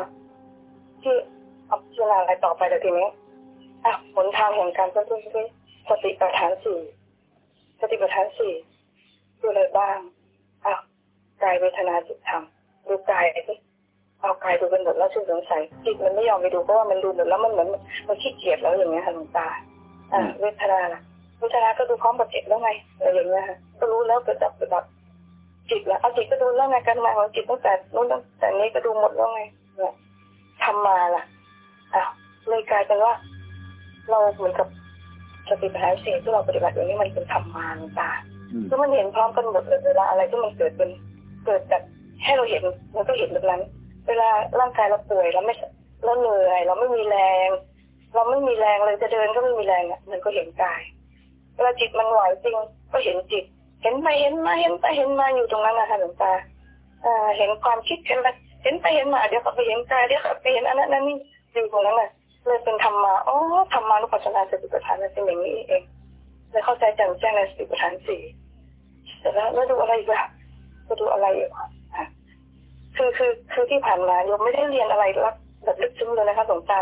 ที่เอาพิจารณาอะไรต่อไปเดี๋ยวทีนี้อะหนทางแห่งการเพิ่มขึ้นสติปัฏฐานสี่สติปัฏฐานสี่ดูอะไรบ้างอะกายเวทนาจิตธรรมดูกายสิ เอากายดูเป็นหมดแล้วชื่อสงสัยจิตมันไม่ยอมไปดูเพราะว่ามันดูหมดแล้วมันเหมือนมันขี้เกียจแล้วอย่างเงี้ยค่ะหลวงตาอะเวทนาล่ะเวทนาก็ดูพร้อมกับจิตแล้วไงอะไรอย่างเงี้ยค่ะก็รู้แล้วเกิดดับเกิดดับจิตแล้วเอาจิตก็ดูแล้วไงการมาของจิตตั้งแต่นู้นตั้งแต่นี้ก็ดูหมดแล้วไงเนี่ยทำมาล่ะอะเลยกลายเป็นว่า เราเหมือนกับสติปัฏฐานสิ่งที่เราปฏิบัติอย่างนี้มันเป็นธรรมาหลวงตาอืมคือมันเห็นพร้อมกันหมดเลยเวลาอะไรที่มันเกิดเป็นเกิดจากให้เราเห็นมันก็เห็นแบบนั้น เวลาร่างกายเราป่วยเราไม่เราเหนื่อยเราไม่มีแรง เราไม่มีแรงเลยจะเดินก็ไม่มีแรงอะมันก็เห็นกายเวลาจิตมันไหวจริงก็เห็นจิต เห็นไปเห็นมาเห็นไปเห็นมาอยู่ตรงนั้นนะคะหลวงตาเห็นความคิดเห็นไปเห็นไปเห็นมาเดี๋ยวก็ไปเห็นกายเดี๋ยวก็ไปเห็นอันนั้นอันนี้อยู่ตรงนั้นน่ะเลยเป็นธรรมะอ๋อธรรมานุปัสสนาสติปัฏฐานมันเป็นอย่างนี้เองเลยเข้าใจแจ่มแจ้งในสติปัฏฐานสี่แล้วแล้วดูอะไรอีกล่ะจะดูอะไรอีกอะ คือคือคือที่ผ่านมาโยมไม่ได้เรียนอะไรลักแบบลึกซึ้งเลยนะคะหลวงตา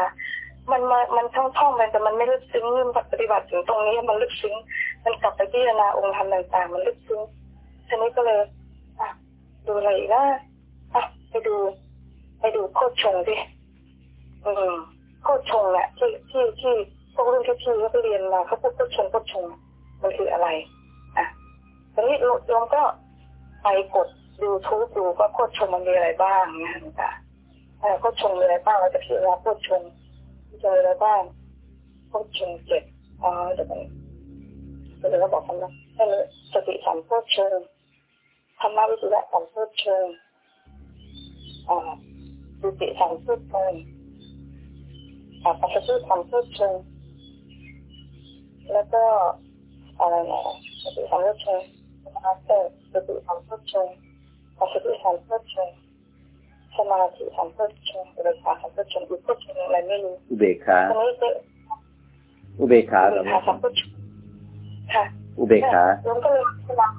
มันมามันท่องท่องไปแต่มันไม่ลึกซึ้งปฏิบัติถึงตรงนี้มันลึกซึ้ง มันกลับไปพิจารณาองค์ธรรมต่างๆ มันลึกซึ้งทีนี้ก็เลยอะดูอะไรนะอะไปดู ไปดูโคชงดิอืมโคชงเนี่ยที่ที่ที่พวกรุ่นพี่ๆเขาไปเรียนมาเขาพูดโคชงโคชงมันคืออะไร อะทีนี้โยมก็ไปกด ดูทูบดูว่าโคตรชงมันมีอะไรบ้างนะหลวงตาเออโคตรชงมีอะไรบ้างเราจะพิจารณาโคตรชงเจออะไรบ้างโคตรชงเจ็ดอ๋อเดี๋ยวมันเดี๋ยวเราบอกกันนะให้สติสัมโพชงธรรมวิสุทธิสัมโพชงค์อ่าสติสัมโพชงอ่าปัสสติสัมโพชงแล้วก็อะไรนะสติสัมโพชงค์อาเตอร์สติสัมโพชง ปัสสติสัมโพชฌงค์สมาธิสัมโพชฌงค์อุเบกขาสัมโพชฌงค์อีกโพชฌงค์อะไรไม่รู้อุเบกขาตรงนี้เป็นอุเบกขาอุเหรเบอกขาสัมโพชฌงค์ค่ะอุเบกขาลงก็เลยสลับ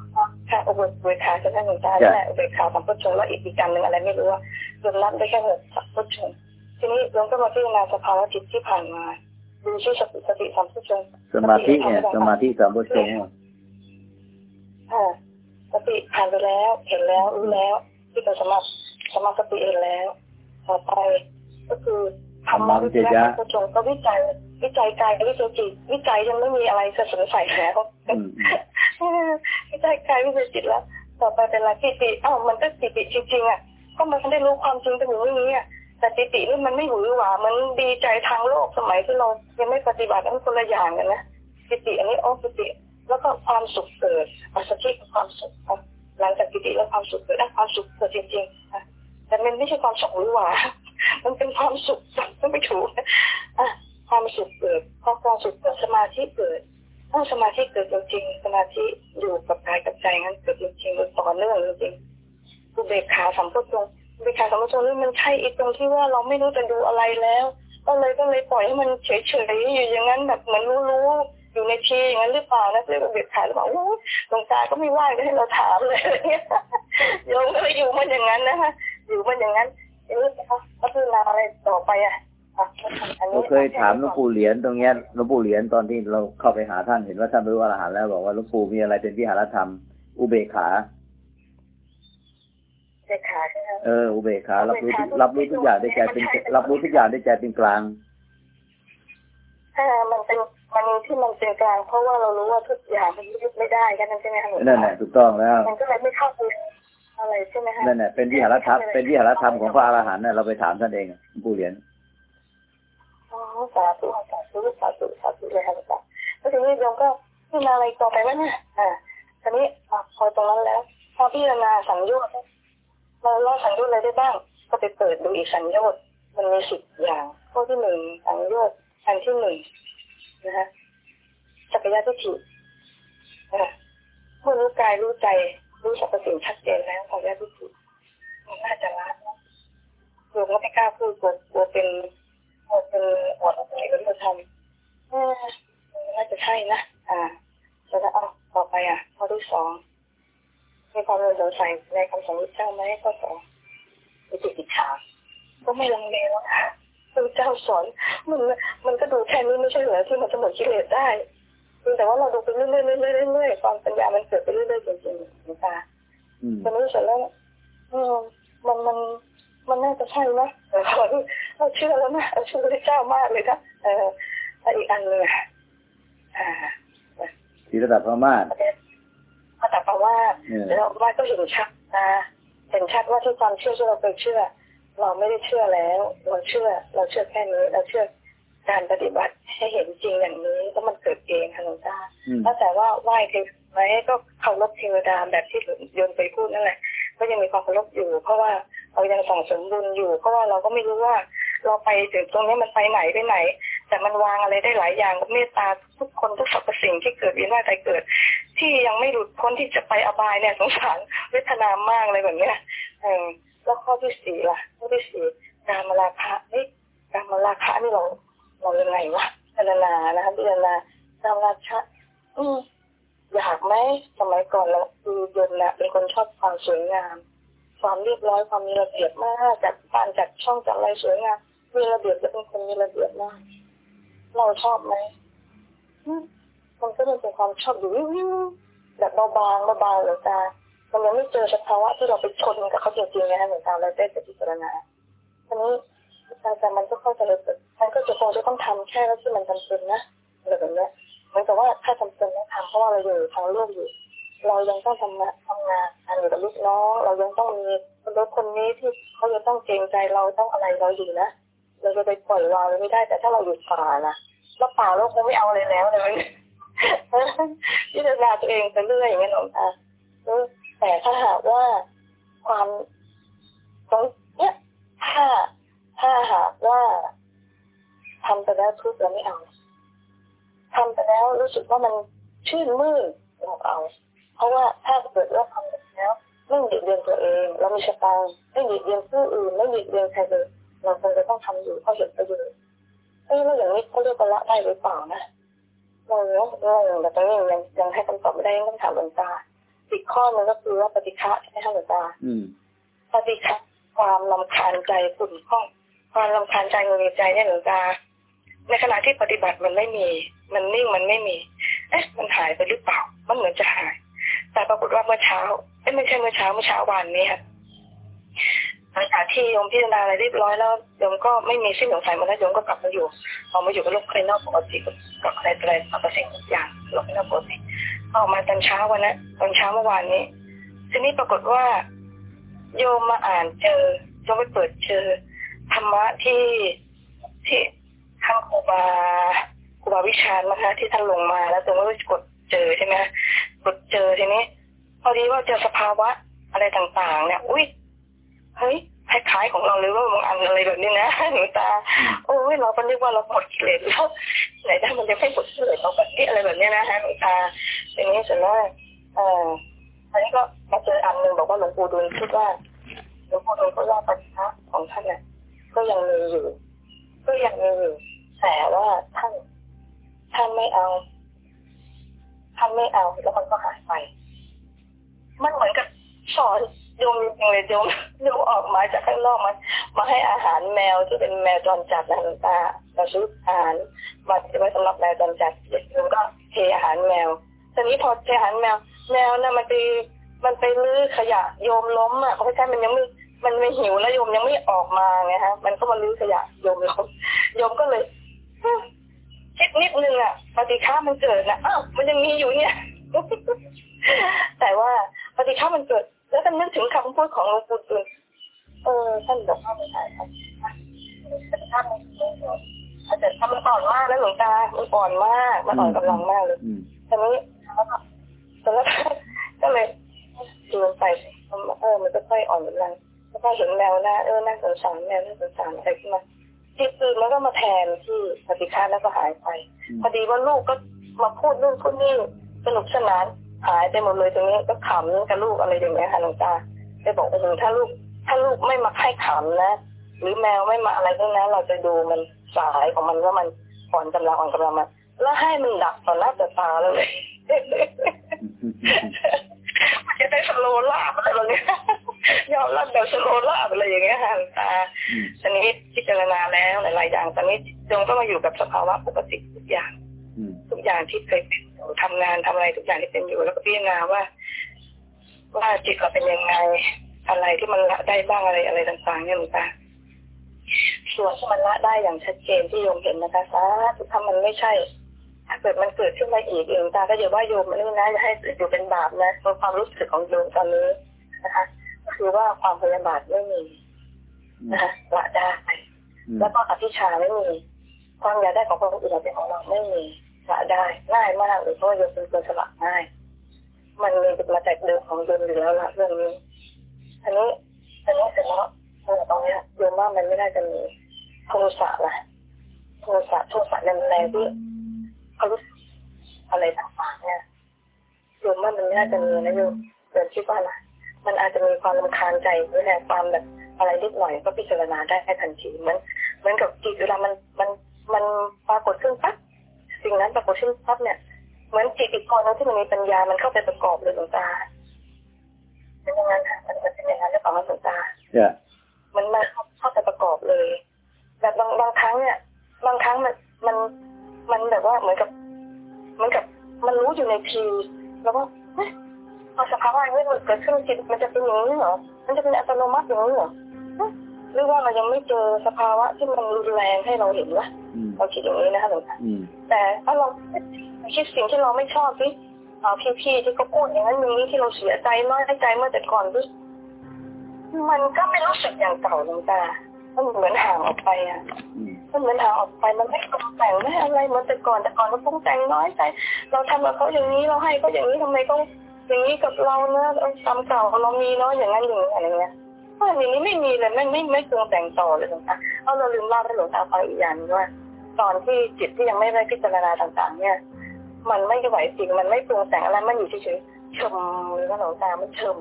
ค่ะอุเบกขาใช่ไหมหลวงตาจ้ะแหละอุเบกขาสัมโพชฌงค์แล้วอีกอีกการหนึ่งอะไรไม่รู้ว่ารวมรับได้แค่หกสัมโพชฌงค์ทีนี้ลงก็มาพิจารณาสภาวะจิตที่ผ่านมาดูชื่อสติสติสัมโพชฌงค์สมาธิเนี่ยสมาธิสามโพชฌงค์ค่ะ สติผ่านไปแล้ว เห็นแล้วรู้แล้ว ที่เป็นสมาสมาสติเห็นแล้ว ต่อไปก็คือธรรมะวิจารณ์จงก็วิจัยวิจัยกายกับวิจัยจิต วิจัยยังไม่มีอะไรจะสงสัยแล้วอืมวิจัยกายวิจัยจิตแล้ว ต่อไปเป็นอะไรปิติอ้าวมันก็ปิติจริงๆอะก็มันได้รู้ความจริงเป็นอย่างนี้อะแต่ปิตินี่มันไม่หวือหวามันดีใจทางโลกสมัยที่เรายังไม่ปฏิบัตินั้นคนละอย่างกันนะปิติอันนี้อ๋อปิติ แล้วก็ความสุขเกิด ความสุขเกิดจริงๆอะแต่มันไม่ใช่ความสุขหรือหวามันเป็นความสุขก็ไม่ถูกอะความสุขเกิดพอความสุขเกิดสมาธิเกิดถ้าสมาธิเกิดจริงสมาธิอยู่กับกายกับใจงั้นเกิดจริงๆมันต่อเนื่องจริงๆอุเบกขาสัมโพชฌงค์อุเบกขาสัมโพชฌงค์นี่มันใช่อีกตรงที่ว่าเราไม่รู้จะดูอะไรแล้ว ก็เลยก็เลยปล่อยให้มันเฉยๆอยู่อย่างนั้นแบบเหมือนรู้ๆ อยู่ในทีอย่างนั้นหรือเปล่านะเรียกว่าเบียดขาหรือเปล่าโอ้ยหลวงตาก็ไม่ว่างจะให้เราถามเลยเนี่ยโยมก็เลยอยู่มันอย่างนั้นนะคะอยู่มันอย่างนั้นเอ๊ะพัฒนาอะไรต่อไปอะอะอันนี้เราเคยถามหลวงปู่เหรียญตรงเนี้ยหลวงปู่เหรียญตอนที่เราเข้าไปหาท่านเห็นว่าท่านรู้อรหันต์แล้วบอกว่าหลวงปู่มีอะไรเป็นวิหารธรรม อุเบกขาเบียดขาใช่ไหมเอออุเบกขารับรู้ทุกรับรู้ทุกอย่างได้ใจเป็นรับรู้ทุกอย่างได้ใจเป็นกลางถ้ามันเป็น มันที่มันเป็นกลางเพราะว่าเรารู้ว่าทุกอย่างมันยึดไม่ได้แค่นั้นใช่ไหมคะหลวงนั่นแหตาละถูกต้องแล้ว มันก็เลยไม่เข้าไปอะไรใช่ไหมคะนั่นแหละเป็นวิหารธรรมเป็นวิหารธรรมของพระอรหันต์น่ะเราไปถามท่านเองอะหลวงปู่เหรียญอ๋อสาธุสาธุสาธุสาธุเลยค่ะหลวงตาแล้วทีนี้โยมก็พิจารณาอะไรต่อไปวะเนี่ยอ่าทีนี้อะพอตรงนั้นแล้วพอพิจารณาสังโยชน์เราเล่าสังโยชน์อะไรได้บ้าง ก็ไปเปิดดูอีกสังโยชน์มันมีสิบอย่างข้อที่หนึ่งสังโยชน์อันที่หนึ่ง นะฮะจักยาทิฏฐิเมื่อรู้กายรู้ใจ รู้สรรพสิ่งชัดเจนแล้วสักยาทิฏฐิมันน่าจะละนะโยมก็ไม่กล้าพูดกลัวกลัวเป็นกลัวเป็นอดอะไรก็ไม่ทำเออน่าจะใช่นะอ่าแล้วก็เอาต่อไปอะข้อที่สองมีความสงสัยในคำสอนพระเจ้าไหมข้อสองมีจิตอิจฉาก็ไม่ลังเลแล้วค่ะ พระเจ้าสอน มันมันก็ดูแค่นี้ไม่ใช่เหรอที่มันจะหมดกิเลสได้เพียงแต่ว่าเราดูไปเรื่อยๆเรื่อยๆเรื่อยๆความปัญญามันเกิดไปเรื่อยๆจริงๆหลวงตาอืมตอนนี้เสร็จแล้วอืมมันมันมันน่าจะใช่นะแต่ตอนนี้เราเชื่อแล้วนะเราเชื่อพระเจ้ามากเลยนะเออแล้วอีกอันหนึ่งอะอ่าศีรษะพม่าประเด็นพระแต่ปาว่าเออแล้วว่าก็เห็นชัดนะเห็นชัดว่าที่ความเชื่อที่เราเคยเชื่อ เราไม่ได้เชื่อแล้ว เราเชื่อ เราเชื่อแค่นี้ เราเชื่อการปฏิบัติให้เห็นจริงอย่างนี้แล้วมันเกิดเองค่ะหลวงตาอืมแล้วแต่ว่าไหว้เทวไหมก็เคารพเทวดาแบบที่โยนไปพูดนั่นแหละ ก็ยังมีความเคารพอยู่ เพราะว่าเรายังส่องสมบุญอยู่ เพราะว่าเราก็ไม่รู้ว่า เราไปถึงตรงนี้มันไปไหนไปไหน แต่มันวางอะไรได้หลายอย่างเมตตาทุกคนทุกสรรพสิ่งที่เกิดเวียนว่ายตายเกิด ที่ยังไม่หลุดพ้นที่จะไปอบายเนี่ยสงสารเวทนามากเลยแบบเนี้ยเออ แล้วข้อที่สี่ล่ะข้อที่สี่การมาราคะเฮ้ยการมาราคะนี่เราเรายังไงวะพิจารณานะคะพิจารณาการราคะอืมอยากไหมสมัยก่อนเราคือยนต์นะเป็นคนชอบความสวยงาม ความเรียบร้อยความมีระเบียบมากจัดบ้านจัดช่องจัดอะไรสวยงามมีระเบียบจะเป็นคนมีระเบียบมากเราชอบไหมอืมมันก็เป็นความชอบอยู่แบบเบาบางเบาๆหรือตา มันยังไม่เจอสภาวะที่เราไปชนกับเขาจริงๆนะคะหนูตาเราได้แต่พิจารณาทีนี้แต่มันก็เข้าใจเลยมันก็จะคงจะต้องทำแค่ที่มันจำเป็นนะอะไรแบบนี้เหมือนกับว่าถ้าจำเป็นต้องทำเพราะว่าเราอยู่ทางโลกอยู่ เรายังต้องทำงานทำงานอยู่กับลูกน้องเรายังต้องมีคนรถคนนี้ที่เขาจะต้องเกรงใจเราต้องอะไรเราอยู่นะเราจะไปปล่อยวางเลยไม่ได้ แต่ถ้าเราอยู่ป่านะแล้วป่าเราคงไม่เอาเลยแล้วเลยพิจารณาตัวเองไปเรื่อยอย่างเงี้ยหลวงตาเออ แต่ถ้าหากว่าความตรงเนี้ยถ้าถ้าหากว่าทำไปแล้วทุกข์เราไม่เอาทำไปแล้วรู้สึกว่ามันชื่นมื่นเราเอา เพราะว่าถ้าเกิดว่าทำไปแล้วไม่หยุดเรียนตัวเอง เรามีสตาไม่หยุดเรียนผู้อื่นไม่หยุดเรียนใครเลยเราควรจะต้องทำอยู่เพราะเห็นประโยชน์เอ้ยแล้วอย่างนี้เขาเรียกว่าละได้หรือเปล่านะงงงงแต่ตอนนี้ยังยังให้คำตอบไม่ได้ต้องถามหลวงตา อีกข้อหนึงก็คือว่าปฏิฆะใช่ไหมคะหลวงตาอืมปฏิฆะความลำคาญใจขุ่นข้องความลำคาญใจเงยใจเนี่ยหลวงตา ในขณะที่ปฏิบัติมันไม่มี มันนิ่งมันไม่มี เอ๊ะ มันหายไปหรือเปล่า มันเหมือนจะหาย แต่ปรากฏว่าเมื่อเช้าเอ๊ะไม่ใช่เมื่อเช้าเมื่อเช้าวานนี้ค่ะหลังจากที่โยมพิจารณาอะไรเรียบร้อยแล้วโยมก็ไม่มีสิ่งสงสัยมาแล้วโยมก็กลับมาอยู่พอมาอยู่กับโลกภายนอกปกติกับอะไรอะไรกับสิ่งทุกอย่างโลกภายนอกปกติ ออกมาตอนเช้าวันนั้ตอนเช้าเมื่อวานนี้ทีนี้ปรากฏว่า โยมมาอ่านเจอโยมไปเปิดเจอธรรมะที่ที่ทางครูบาครูบาวิชาญนะคะที่ท่านลงมาแล้วโยมก็กดเจอใช่ไหมกดเจอทีนี้ พอดีว่าเจอสภาวะอะไรต่างๆ เนี่ย อุ้ยเฮ้ย คล้ายๆของเราเลยว่าบางอันอะไรแบบนี้นะหนูตา โอ้ยเราก็นึกว่าเราหมดกิเลสแล้วไหนได้มันจะไม่หมดกิเลสเราแบบนี้อะไรแบบนี้นะฮะหนูตาทีนี้เสร็จแล้วเอ่ออันนี้ก็มาเจออันหนึ่งบอกว่าหลวงปู่ดูลพูดว่าหลวงปู่ดูลพูดว่าปัญหาของท่านเนี่ยก็ยังมีอยู่ ก็ยังมีอยู่แต่ว่าท่านท่านไม่เอาท่านไม่เอาแล้วมันก็หายไป มันเหมือนกับสอน ยมจริงเลยโยมโยมออกมาจากข้างนอกมามาให้อาหารแมวที่เป็นแมวจรจัดนะหลวงตาเราซื้ออาหารมาไว้สำหรับแมวจรจัดโยมก็เทอาหารแมวทีนี้พอเทอาหารแมว แมวน่ะมันไปมันไปลื้อขยะโยมล้มอะเพราะใช่มันยังไม่มันไม่หิวแล้วโยมยังไม่ออกมาไงฮะ มันก็มาลื้อขยะโยมล้มโยมก็เลยคิดนิดนึงอะปฏิฆามันเกิดนะอ้าวมันยังมีอยู่เนี่ยแต่ว่าปฏิฆามันเกิด แล้วก็นึกถึงคำพูดของหลวงปู่ดูลเออท่านบอกว่าไม่ใช่ครับปฏิฆามันเกิดแต่ทำมันอ่อนมากนะหลวงตามันอ่อนมากมันอ่อนกำลังมากเลยอืมทีนี้แล้วก็แล้วก็เลยดูไปเออมันก็ค่อยอ่อนกำลังแล้วก็เห็นแมวหน้าเออน่าสงสารแมวน่าสงสารอะไรขึ้นมาจิตอื่นมันก็มาแทนที่ปฏิฆาแล้วก็หายไป พอดีว่าลูกก็มาพูดนู่นพูดนี่สนุกสนาน หายไปหมดเลยตรงนี้ก็ขำกับลูกอะไรอย่างเงี้ยค่ะหลวงตาไปบอกว่าถ้าลูก ถ้าลูกไม่มาให้ขำนะหรือแมวไม่มาอะไรทั้งนั้นเราจะดูมันสายของมันว่ามันอ่อนกำลังอ่อนกำลังมาแล้วให้มันดับต่อหน้าต่อตาเลยมันจะได้สโลว์ลาบอะไรแบบเนี้ยยอมรับแบบสโลว์ลาบอะไรอย่างเงี้ยค่ะหลวงตาอืมตอนนี้พิจารณาแล้วหลายๆอย่างตอนนี้จงก็มาอยู่กับสภาวะปกติทุกอย่างอืมทุกอย่างที่เคยเป็นอยู่ ทำงานทำอะไรทุกอย่างที่เป็นอยู่ แล้วก็พิจารณาว่า ว่าจิตเราเป็นยังไง อะไรที่มันละได้บ้างอะไรอะไรต่างๆเนี่ยหลวงตาส่วนที่มันละได้อย่างชัดเจนที่โยมเห็นนะคะสาธุถ้ามันไม่ใช่ ถ้าเกิดมันเกิดขึ้นมาอีกหลวงตาก็อย่าว่าโยมมันนี่นะอย่าให้อยู่เป็นบาปนะในความรู้สึกของโยมตอนนี้นะคะก็คือว่าความพยาบาทไม่มีอืมนะคะละได้อืมแล้วก็อภิชาไม่มีความอยากได้ของคนอื่นเป็นของเราไม่มี ละได้ง่ายมากเลยเพราะโยมเป็นคนสละง่าย มันมีมาจากเดิมของโยมอยู่แล้วละเรื่องนี้อันนี้อันนี้เสร็จแล้วตรงเนี้ยโยมว่ามันไม่น่าจะมีโทสะละโทสะโทสะแรงๆที่เขารู้อะไรต่างๆเนี่ยโยมว่ามันไม่น่าจะมีนะโยมโยมคิดว่านะมันอาจจะมีความรำคาญใจด้วยแหละความแบบอะไรนิดหน่อยก็พิจารณาได้ทันทีเหมือนเหมือนกับจิตเวลามันมันมันปรากฏขึ้นปั๊บ สิ่งนั้นปรากฏขึ้นปั๊บเนี่ยเหมือนจิตอีกคนนึงที่มันมีปัญญา มันเข้าไปประกอบเลยหลวงตาเป็นอย่างนั้นค่ะมันเป็นอย่างนั้นหรือเปล่าคะหลวงตาเนี่ยมันมาเข้าเข้าไปประกอบเลยแบบบางบางครั้งเนี่ยบางครั้งมันมันมันแบบว่าเหมือนกับเหมือนกับมันรู้อยู่ในทีแล้วก็เฮ้ยพอสภาวะอย่างนี้มันเกิดขึ้นจิตมันจะเป็นอย่างนี้เหรอ มันจะเป็นอัตโนมัติอย่างนี้เหรอเฮ้ยหรือว่าเรายังไม่เจอสภาวะที่มันรุนแรงให้เราเห็นวะอืม เราคิดอย่างนี้นะคะหลวงตาอืมแต่ถ้าเราคิดสิ่งที่เราไม่ชอบสิอ่าพี่ๆที่เขาพูดอย่างนั้นอย่างนี้ที่เราเสียใจน้อยใจเมื่อแต่ก่อนสิมันก็ไม่รู้สึกอย่างเก่าหลวงตามันเหมือนห่างออกไปอะอืมมันเหมือนห่างออกไป มันไม่ปรุงแต่งไม่อะไรเหมือนแต่ก่อนแต่ก่อนเราปรุงแต่งน้อยใจ เราทำกับเขาอย่างนี้เราให้เขาอย่างนี้ทำไมเขาอย่างนี้กับเราเนอะเอากรรมเก่าเรามีเนาะอย่างนั้นอย่างนี้อะไรเงี้ยเพราะอย่างนี้ไม่มีเลยไม่ไม่ไม่ปรุงแต่งต่อเลยหลวงตาเอาเราลืมเล่าให้หลวงตาฟังอีกอย่างหนึ่งว่า ตอนที่จิตที่ยังไม่ได้พิจารณาต่าง ๆ เนี่ย มันไม่ไหวจริงมันไม่ปรุงแต่งอะไรมันอยู่เฉยๆเฉมเลยนะหลงตามันเฉม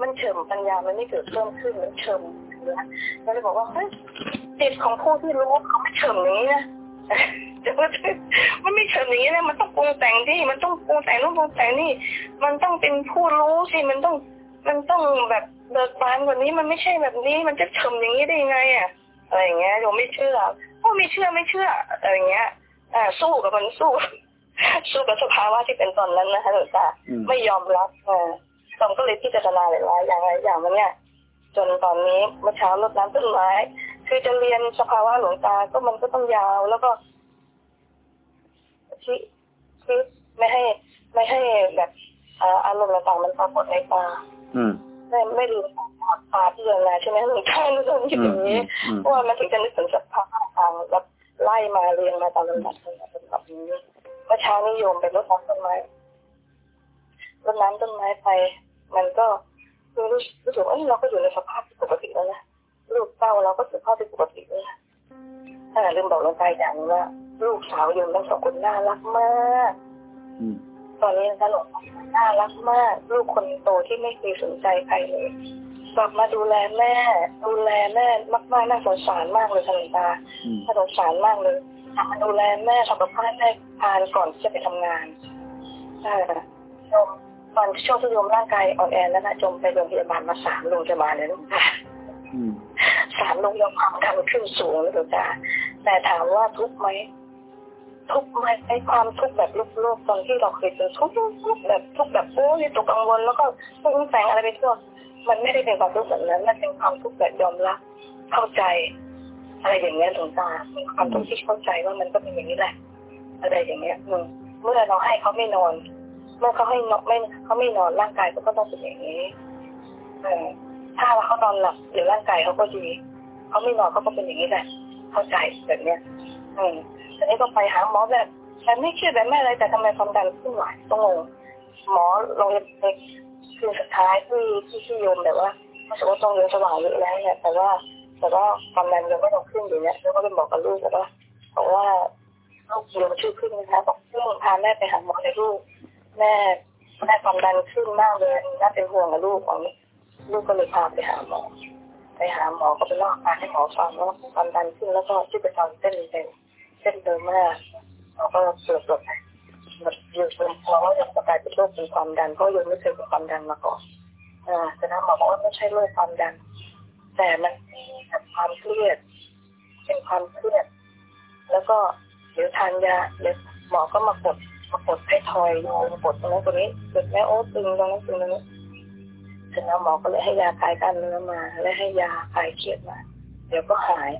มันเฉมปัญญามันไม่เกิดเพิ่มขึ้นมันเฉมนะเราเลยบอกว่าเฮ้ยจิตของผู้ที่รู้เขาไม่เฉมอย่างนี้นะจะว่ามันไม่เฉมอย่างนี้นะมันต้องปรุงแต่งที่มันต้องปรุงแต่งนู่นปรุงแต่งนี่ มันต้องเป็นผู้รู้สิมันต้อง มันต้องแบบเบิกบานกว่านี้มันไม่ใช่แบบนี้ มันจะเฉมอย่างนี้ได้ยังไงอะอะไรอย่างเงี้ยโยมไม่เชื่อ ก็ไม่เชื่อไม่เชื่ออะไรอย่างเงี้ยอ่าสู้กับมันสู้ สู้กับสภาวะที่เป็นตอนนั้นนะคะหลวงตาอืมไม่ยอมรับอ่าตอมก็เลยพิจารณาหลายๆอย่างหลายอย่างมาเนี่ยจนตอนนี้เมื่อเช้ารดน้ำต้นไม้ คือจะเรียนสภาวะหลวงตาก็มันก็ต้องยาว แล้วก็ที่คือไม่ให้ ไม่ให้แบบอ่าอารมณ์ต่างๆมันปรากฏในตาอืมไม่ไม่ลืมตาพิจารณาใช่ไหมหลวงตานึกถึงอย่างนี้อืมเพราะว่ามันถึงจะนึกถึงสภาพต่างๆแบบไล่มาเรียงมาตามลำดับเป็นแบบนี้เมื่อเช้านี้โยมไปรดน้ำต้นไม้รดน้ำต้นไม้ไป มันก็คือรู้รู้สึกว่าเอ้ยเราก็อยู่ในสภาพที่ปกติแล้วนะลูกเต้าเราก็สุขภาพที่ปกติแล้วนะแต่ลืมบอกลงไปอย่างหนึงว่าลูกสาวโยมทั้งสองคนน่ารักมากอืมตอนนี้นะคะหลวงพ่อน่ารักมาก ลูกคนโตที่ไม่เคยสนใจใครเลย กลับมาดูแลแม่ ดูแลแม่มากๆน่าสงสารมากเลยค่ะหลวงตาอืมน่าสงสารมากเลยกลับมาดูแลแม่ทำกับข้าวให้แม่ทานก่อนที่จะไปทำงานใช่ค่ะโยมตอนช่วงที่โยมร่างกายอ่อนแอแล้วนะโยมไปโรงพยาบาลมาสามโรงพยาบาลเลยนะหลวงตาอืมสามโรงพยาบาลความดันขึ้นสูงนะหลวงตาแต่ถามว่าทุกข์ไหมทุกข์ไหมไอ้ความทุกข์แบบโลกๆตอนที่เราเคยเจอทุกข์ทุกข์แบบทุกข์แบบโอ้ยตกกังวลแล้วก็ปรุงแต่งอะไรไปทั่ว มันไม่ได้เป็นความทุกข์แบบนั้นมันเป็นความทุกข์แบบยอมรับเข้าใจ อะไรอย่างเงี้ยหลวงตาความทุกข์ที่เข้าใจว่ามันก็เป็นอย่างนี้แหละ อะไรอย่างเงี้ยอืมเมื่อเราให้เขาไม่นอน เมื่อเขาให้นอนไม่เขาไม่นอนร่างกายก็ต้องเป็นอย่างนี้เออถ้าว่าเขานอนหลับหรือร่างกายเขาก็ดีเขาไม่นอนเขาก็เป็นอย่างนี้แหละ เข้าใจแบบเนี้ยอืมทีนี้ก็ไปหาหมอแบบแต่ไม่เครียดแบบไม่อะไรแต่ทำไมความดันขึ้นหลายต้องงหมอลงใน คืนสุดท้ายที่ที่ที่โยมแบบว่ารู้สึกว่าต้องเรียนสว่างเยอะแล้วเนี่ยแต่ว่าแต่ว่าความดันยังไม่ต้องขึ้นอยู่เนี่ยแล้วก็ไปบอกกับลูกแล้วว่าบอกว่าลูกโยมชื่อขึ้นนะคะบอกซึ่งพาแม่ไปหาหมอเลยลูกแม่แม่ความดันขึ้นมากเลยน่าเป็นห่วงกับลูกของลูกก็เลยพาไปหาหมอ ไปหาหมอก็ไปลอากาให้หมอฟังว่าความดันขึ้นแล้วก็ที่ไประจำเต้นเร็วเต้นเร็วมากเราก็เปิดตัวแบบ อยู่บนท้องว่าจะกลายเป็นโรคเป็นความดันเพราะยังไม่เคยเป็นความดันมาก่อนอ่าแต่นะหมอบอกว่าไม่ใช่โรคความดัน แต่มันมีกับความเครียดเป็นความเครียด แล้วก็เดี๋ยวทานยาเดี๋ยวหมอก็มากดมากดให้ทอยมากดตรงนั้นตรงนี้กดแม่โอ้ตึงตรงนั้นตึงตรงนี้เสร็จแล้วหมอก็เลยให้ยาคลายกล้ามเนื้อมา และให้ยาคลายเครียดมา เดี๋ยวก็หาย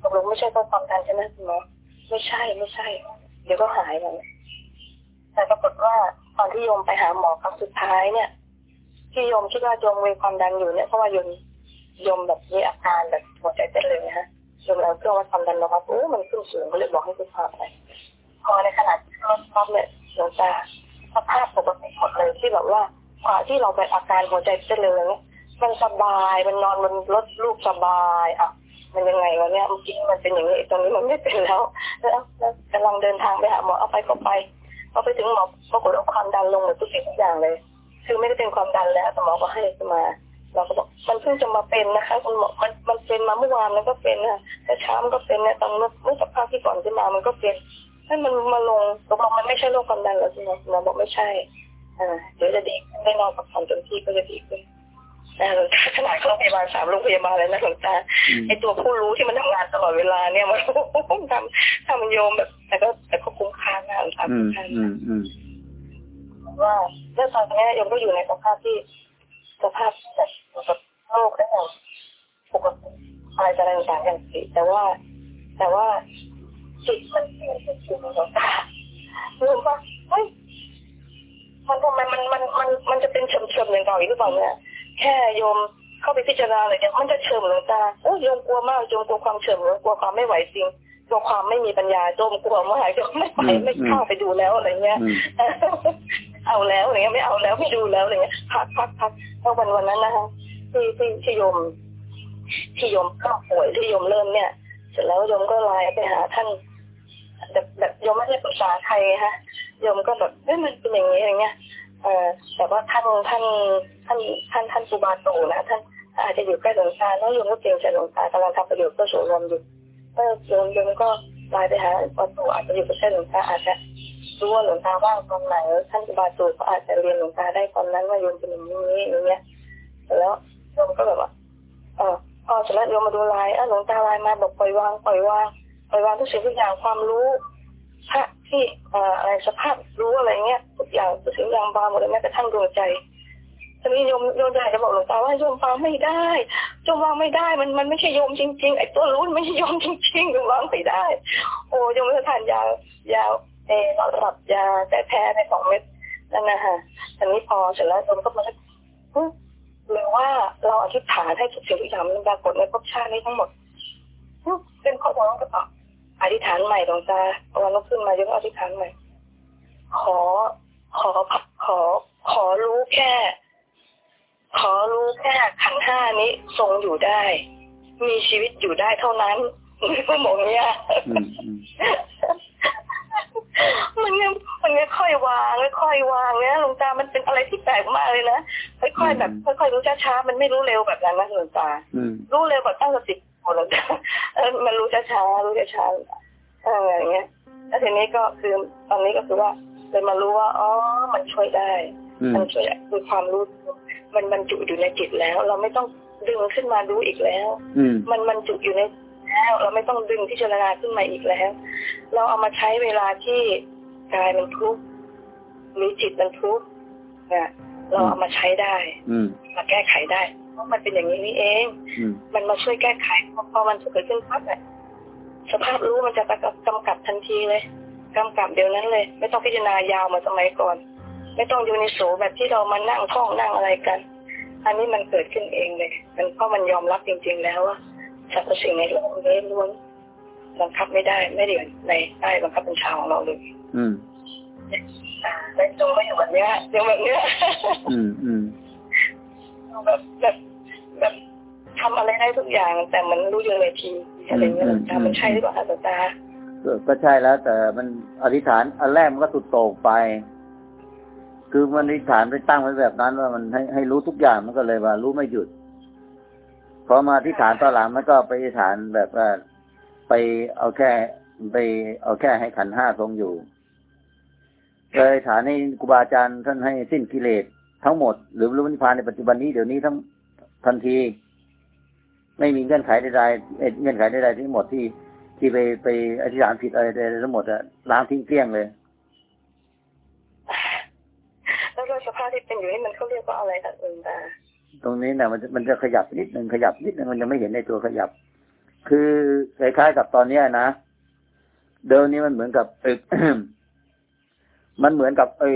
ตกลงไม่ใช่เพราะความดันใช่ไหมคุณหมอไม่ใช่ไม่ใช่ เดี๋ยวก็หายมัน แต่ปรากฏว่าตอนที่โยมไปหาหมอครั้งสุดท้ายเนี่ย ที่โยมคิดว่าโยมมีความดันอยู่เนี่ยเพราะว่าโยมโยมแบบมีอาการแบบหัวใจเต้นเร็วนะฮะโยมเอาเครื่องวัดความดันมาวัดโอ้มันขึ้นสูงก็เลยบอกให้คุณพาไปพอในขณะที่รถปั๊บเนี่ยหลวงตาสภาพปกติหมดเลยที่แบบว่ากว่าที่เราไปอาการหัวใจเต้นเร็วเนี่ยมันสบายมันนอนบนรถลูกสบายอะมันยังไงวะเนี่ยเมื่อกี้มันเป็นอย่างนี้ตอนนี้มันไม่เป็นแล้ว แล้วกำลังเดินทางไปหาหมอเอาไปก็ไป พอไปถึงหมอปรากฏว่าความดันลงหมดทุกสิ่งทุกอย่างเลย คือไม่ได้เป็นความดันแล้วแต่หมอก็ให้มา เราก็บอกมันเพิ่งจะมาเป็นนะคะคุณหมอมันมันเป็นมาเมื่อวานมันก็เป็นนะแต่เช้ามันก็เป็นนะตอนเมื่อเมื่อสักพักที่ก่อนขึ้นมามันก็เป็นให้มันมาลงตกลงมันไม่ใช่โรคความดันแล้วใช่ไหมหมอบอกไม่ใช่อ่าเดี๋ยวจะดีขึ้นได้นอนพักผ่อนเต็มที่ก็จะดีขึ้น นะหลวงตาขนาดโรงพยาบาลสามโรงพยาบาลเลยนะหลวงตาอืมไอตัวผู้รู้ที่มันทำงานตลอดเวลาเนี่ยมันทำทำโยมแบบ แต่ก็แต่ก็คุ้มค่ามากครับอืมใช่อืมอืมว่าเรื่องตอนนี้โยมก็อยู่ในสภาพที่สภาพแบบกับโลกได้อย่างปกติอะไรจะอะไรต่างๆอย่างสิแต่ว่า แต่ว่าจิตมันเปลี่ยนเป็นจิตของหลวงตาโยมว่าเฮ้ยมันทำไมมันมันมันมันจะเป็นเฉมๆอย่างเก่าอีกหรือเปล่าเนี่ย แค่โยมเข้าไปพิจารณาอะไรเนี่ยมันจะเฉิมหลวงตาโอ้ยโยมกลัวมากโยมกลัวความเฉิมโยมกลัวความไม่ไหวจริงกลัวความไม่มีปัญญาโยมกลัวมากโยมไม่ไหวไม่เข้าไปดูแล้วอะไรเงี้ยเอาแล้วอะไรเงี้ยไม่เอาแล้วไม่ดูแล้วอะไรเงี้ยพักพักพักเพราะวันวันนั้นนะคะที่ที่ที่โยมที่โยมเข้าป่วยที่โยมเริ่มเนี่ย เสร็จแล้วโยมก็ไลน์ไปหาท่านแบบแบบโยมไม่ได้ปรึกษาใครฮะโยมก็แบบเอ้ยมันเป็นอย่างนี้อย่างเงี้ย เออแต่ว่าท่านท่านท่านท่านท่านสุบาโตนะท่านอาจจะอยู่ใกล้หลวงตาแล้วโยมก็เกรงใจหลวงตากำลังทำประโยชน์เพื่อส่วนรวมอยู่ก็โยมโยมก็ไลน์ไปหาปาโตอาจจะอยู่ใกล้หลวงตาอาจจะรู้ว่าหลวงตาว่างตรงไหนท่านสุบาโตเขาอาจจะเรียนหลวงตาได้ตอนนั้นว่าโยมเป็นอย่างนี้อย่างเงี้ยแต่แล้วโยมก็แบบว่าเออพอเสร็จแล้วโยมมาดูไลน์อะหลวงตาไลน์มาบอกปล่อยวางปล่อยวางปล่อยวางทุกสิ่งทุกอย่างความรู้ พระที่อ่ออะไรสภาพรู้อะไรเงี้ยทุกอย่างทุกสิ่งอย่างบางหมดเลยแม้กระทั่งดวงใจทีนี้โยมโยมอยากจะบอกหลวงตาว่าโยมฟังไม่ได้โยมวางไม่ได้มันมันไม่ใช่โยมจริง ๆ ไอ้ตัวรู้มันไม่ใช่โยมจริงๆโยมวางไม่ได้ โอ้โยมจะทานยายาเออนอนหลับยาแก้แพ้ในสองเม็ดนั่นนะฮะทีนี้พอเสร็จแล้วโยมก็มาเฮ้หรือว่าเราอธิษฐานให้ทุกสิ่งทุกอย่างมันปรากฏในภพชาตินี้ทั้งหมดเป็นข้อความก็ตอ อธิษฐานใหม่หลวงตาวันลุกขึ้นมายังอธิษฐานใหม่ ขอขอขอ ขอรู้แค่ ขอรู้แค่ขันธ์ห้านี้ทรงอยู่ได้ มีชีวิตอยู่ได้เท่านั้นก็มองเนี้ยอืมอืมมันยังมันยังค่อยวางค่อยๆวางเนี่ยหลวงตา มันเป็นอะไรที่แปลกมากเลยนะค่อยๆแบบค่อยๆรู้ช้าๆมันไม่รู้เร็วแบบนั้นนะหลวงตาอืมรู้เร็วแบบตั้งสติ หมดแล้วจ้ะเออมันรู้ช้าๆรู้ช้าๆเอออย่างเงี้ยแล้วทีนี้ก็คือตอนนี้ก็คือว่าเลยมารู้ว่าอ๋อมันช่วยได้อืมมันช่วยได้คือความรู้มันบรรจุอยู่ในจิตแล้ว เราไม่ต้องดึงขึ้นมาดูอีกแล้วอืมมันบรรจุอยู่ในแล้วเราไม่ต้องดึงพิจารณาขึ้นมาอีกแล้ว เราเอามาใช้เวลาที่กายมันทุกข์หรือจิตมันทุกข์เนี่ยเราเอามาใช้ได้อืมมาแก้ไขได้ เพราะมันเป็นอย่างนี้นี่เองอืมมันมาช่วยแก้ไขพอพอมันเกิดขึ้นปั๊บเนี่ยสภาพรู้มันจะกำกับทันทีเลยกำกับเดี๋ยวนั้นเลย ไม่ต้องพิจารณายาวเหมาสมัยก่อน ไม่ต้องอยู่ในโสแบบที่เรามานั่งท่องนั่งอะไรกัน อันนี้มันเกิดขึ้นเองเลย มันเพราะมันยอมรับจริง ๆ แล้วว่าสรรพสิ่งในโลกนี้ล้วนบังคับไม่ได้ไม่ได้อยู่ในใต้บังคับบัญชาของเราเลย อืมอ่าและจงไม่อยู่แบบเนี้ยจงแบบเนี้ยอืมอืมแบบแบบ แบบทำอะไรได้ทุกอย่าง แต่มันรู้อยู่ในทีอะไรเงี้ยหลวงตามันใช่หรือเปล่าคะหลวงตาก็ก็ใช่แล้ว แต่มันอธิษฐานอันแรกมันก็สุดโต่งไป คือมันอธิษฐานไปตั้งไว้แบบนั้น ว่ามันให้ให้รู้ทุกอย่างมันก็เลยว่า รู้ไม่หยุดพอมาอธิษฐานตอนหลังมันก็ไปอธิษฐานแบบว่าไปเอาแค่ไปเอาแค่ให้ขันธ์ห้าทรงอยู่เลยฐานให้ครูบาอาจารย์ท่านให้สิ้นกิเลสทั้งหมด หรือรู้นิพพานในปัจจุบันนี้เดี๋ยวนี้ทั้ง ทันที ไม่มีเงื่อนไขใดๆเอ่อเงื่อนไขใดๆที่หมดที่ที่ไปไปอธิษฐานผิดอะไรใดๆทั้งหมดอะล้างทิ้งเกลี้ยงเลยแล้วก็สภาพที่เป็นอยู่นี่มันเขาเรียกว่าอะไรคะหลวงตาตรงนี้นะมันจะมันจะขยับนิดหนึ่งขยับนิดหนึ่งมันจะไม่เห็นในตัวขยับ คือคล้ายๆกับตอนเนี้ยนะเดิมนี้มันเหมือนกับเอ่อมันเหมือนกับไอ้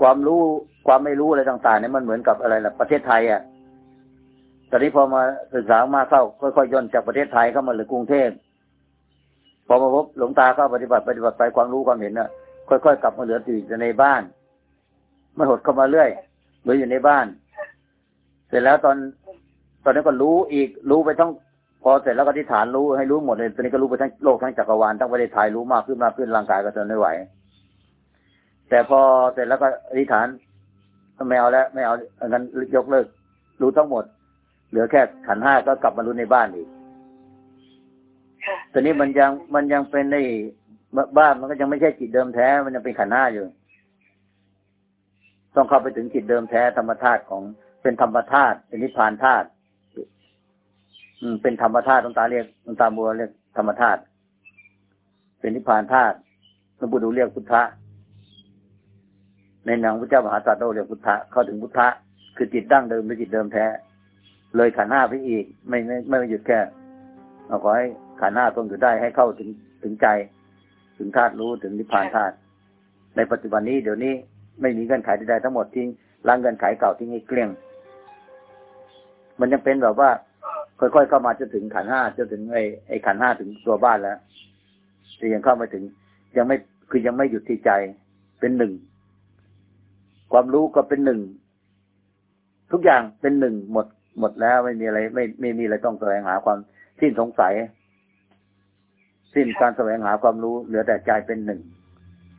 ความรู้ความไม่รู้อะไรต่างๆเนี่ยมันเหมือนกับอะไรล่ะประเทศไทยอะต อนนี้พอมาศึกษามาเข้าค่อยๆย่นจากประเทศไทยเข้ามาหลือกรุงเทพพอมาพบหลวงตาก็ปฏิบัติปฏิบัติไปความรู้ความเห็นน่ะ ค่อยๆกลับมาเหลืออยู่ในบ้านมันหดเข้ามาเรื่อยเหลืออยู่ในบ้าน เสร็จแล้วตอนตอนนี้ก็รู้อีกรู้ไปทั้งพอเสร็จแล้วก็ที่ฐานรู้ให้รู้หมดเลยตอนนี้ก็รู้ไปทั้งโลกทั้งจักรวาลทั้งประเทศไทยรู้มากขึ้นมากขึ้นร่างกายก็ทนไม่ไหว แต่พอเสร็จแล้วก็อธิษฐานไม่เอาแล้วไม่เอาอันนั้นยกเลิกรู้ทั้งหมด เหลือแค่ขันธ์ห้าก็กลับมารู้ในบ้านอีกค่ะตอนนี้มันยังมันยังเป็นในบ้านมันก็ยังไม่ใช่จิตเดิมแท้ มันยังเป็นขันธ์ห้าอยู่ ต้องเข้าไปถึงจิตเดิมแท้ธรรมธาตุของเป็นธรรมธาตุเป็นนิพพานธาตุอืมเป็นธรรมธาตุตรงตาเรียกตรงตาบัวเรียกธรรมธาตุเป็นนิพพานธาตุหลวงปู่ดูเรียกพุทธะในหนังพระเจ้ามหาตรัสโลเรียกพุทธะเข้าถึงพุทธะคือจิตดั้งเดิมเป็นจิตเดิมแท้ เลยขันห้าไปอีก ไม่ไม่ไม่หยุดแค่เอาขอให้ขันห้าทรงอยู่ได้ให้เข้าถึงถึงใจ ถึงธาตุรู้ถึงนิพพานธาตุในปัจจุบันนี้เดี๋ยวนี้ไม่มีเงื่อนไขใดๆทั้งหมดทิ้งล้างเงื่อนไขเก่าทิ้งให้เกลี้ยง มันยังเป็นแบบว่า ค่อยๆเข้ามาจนถึงขันห้าจนถึงไอ้ไอ้ขันห้าถึงตัวบ้านแล้วแต่ยังเข้าไม่ถึง ยังไม่คือยังไม่หยุดที่ใจเป็นหนึ่งความรู้ก็เป็นหนึ่งทุกอย่างเป็นหนึ่งหมด หมดแล้วไม่มีอะไร ไม่ไม่มีอะไรต้องแสวงหาความสิ้นสงสัย สิ้นการแสวงหาความรู้เหลือแต่ใจเป็นหนึ่ง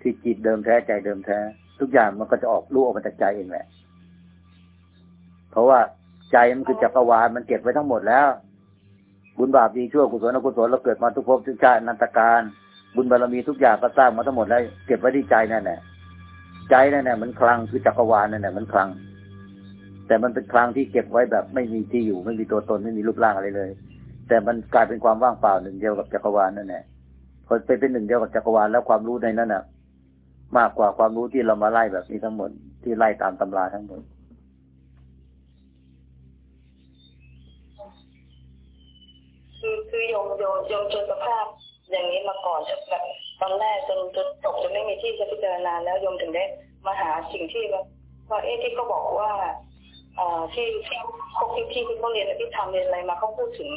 ที่จิตเดิมแท้ใจเดิมแท้ ทุกอย่างมันก็จะออกรู้ออกมาจากใจเองแหละ เพราะว่าใจมันคือจักรวาลมันเก็บไว้ทั้งหมดแล้ว บุญบาปดีชั่วกุศลอกุศลเราเกิดมาทุกภพทุกชาตินันตการ บุญบารมีทุกอย่างก็สร้างมาทั้งหมดแล้ว เก็บไว้ที่ใจนั่นแหละใจนั่นแหละมันคลังคือจักรวาลนั่นแหละมันคลัง แต่มันเป็นคลังที่เก็บไว้แบบไม่มีที่อยู่ไม่มีตัวตนไม่มีรูปร่างอะไรเลย แต่มันกลายเป็นความว่างเปล่าหนึ่งเดียวกับจักรวาลนั่นแหละพอไปเป็นหนึ่งเดียวกับจักรวาลแล้วความรู้ในนั้นน่ะ มากกว่าความรู้ที่เรามาไล่แบบนี้ทั้งหมดที่ไล่ตามตำราทั้งหมดคือคือโยมโยมโยมจอสภาพ อย่างนี้มาก่อนแบบตอนแรกจนจนตกจนไม่มีที่จะพิจารณาแล้วโยมถึงได้มาหาสิ่งที่แบบว่าเอ๊ะที่เขาบอกว่า ที่ที่พวกที่ที่ที่เขาเรียนที่ทำเรียนอะไรมาเขาพูดถึง